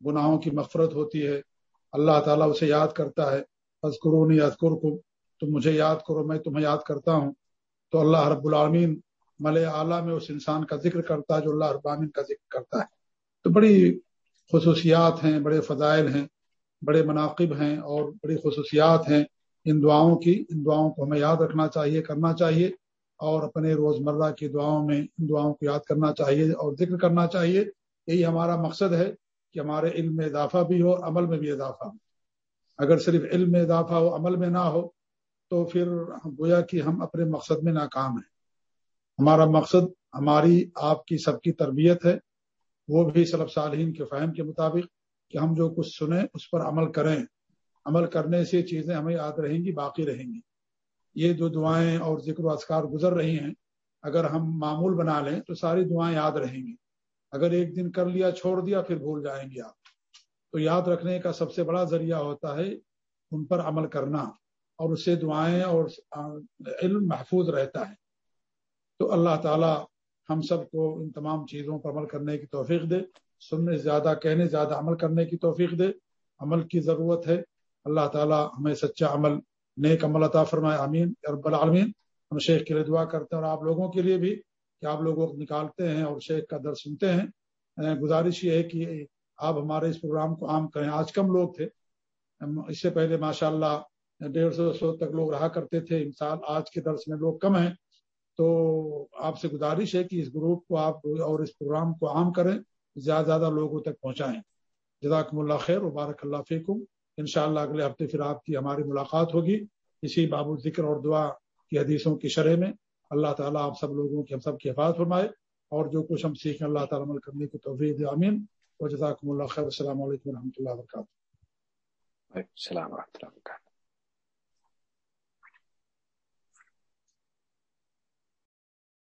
گناہوں کی مغفرت ہوتی ہے۔ اللہ تعالیٰ اسے یاد کرتا ہے۔ ازکرونی ازکر کو تم مجھے یاد کرو، میں تمہیں یاد کرتا ہوں۔ تو اللہ رب العالمین مل اعلیٰ میں اس انسان کا ذکر کرتا ہے جو اللہ رب العالمین کا ذکر کرتا ہے۔ تو بڑی خصوصیات ہیں، بڑے فضائل ہیں، بڑے مناقب ہیں اور بڑی خصوصیات ہیں۔ ان دعاؤں کی، ان دعاؤں کو ہمیں یاد رکھنا چاہیے، کرنا چاہیے اور اپنے روزمرہ کی دعاؤں میں ان دعاؤں کو یاد کرنا چاہیے اور ذکر کرنا چاہیے۔ یہی ہمارا مقصد ہے کہ ہمارے علم میں اضافہ بھی ہو، عمل میں بھی اضافہ ہو۔ اگر صرف علم میں اضافہ ہو، عمل میں نہ ہو، تو پھر گویا کہ ہم اپنے مقصد میں ناکام ہیں۔ ہمارا مقصد ہماری، آپ کی، سب کی تربیت ہے۔ وہ بھی صلب صالحین کے فہم کے مطابق کہ ہم جو کچھ سنیں، اس پر عمل کریں۔ عمل کرنے سے چیزیں ہمیں یاد رہیں گی، باقی رہیں گی۔ یہ جو دعائیں اور ذکر و اذکار گزر رہی ہیں، اگر ہم معمول بنا لیں تو ساری دعائیں یاد رہیں گی۔ اگر ایک دن کر لیا، چھوڑ دیا، پھر بھول جائیں گے آپ۔ تو یاد رکھنے کا سب سے بڑا ذریعہ ہوتا ہے ان پر عمل کرنا، اور اس سے دعائیں اور علم محفوظ رہتا ہے۔ تو اللہ تعالی ہم سب کو ان تمام چیزوں پر عمل کرنے کی توفیق دے، سننے زیادہ، کہنے زیادہ، عمل کرنے کی توفیق دے۔ عمل کی ضرورت ہے اللہ تعالی ہمیں سچا عمل، نیک عمل عطا فرمائے امین رب العالمین، ہم شیخ کے لیے دعا کرتے ہیں اور آپ لوگوں کے لیے بھی کہ آپ لوگ وقت نکالتے ہیں اور شیخ کا در سنتے ہیں۔ گزارش یہ ہے کہ آپ ہمارے اس پروگرام کو عام کریں۔ آج کم لوگ تھے۔ اس سے پہلے ماشاء اللہ ڈیڑھ سو سو تک لوگ رہا کرتے تھے۔ انسان آج کے درس میں لوگ کم ہیں۔ تو آپ سے گزارش ہے کہ اس گروپ کو آپ اور اس پروگرام کو عام کریں، زیادہ زیادہ لوگوں تک پہنچائیں۔ جزاکم اللہ خیر، وبارک اللہ فیکم۔ انشاءاللہ اگلے ہفتے پھر آپ کی ہماری ملاقات ہوگی۔ اسی باب ذکر اور دعا کی حدیثوں کی شرح میں۔ اللہ تعالیٰ آپ سب لوگوں کی ہم سب کی حفاظت فرمائے اور جو کچھ ہم سیکھیں اللہ تعالیٰ عمل کرنے کی توفیق امین و جزاکم اللہ خیر۔ السلام علیکم و رحمۃ اللہ وبرکاتہ۔
السلام و رحمۃ اللہ وبرکاتہ۔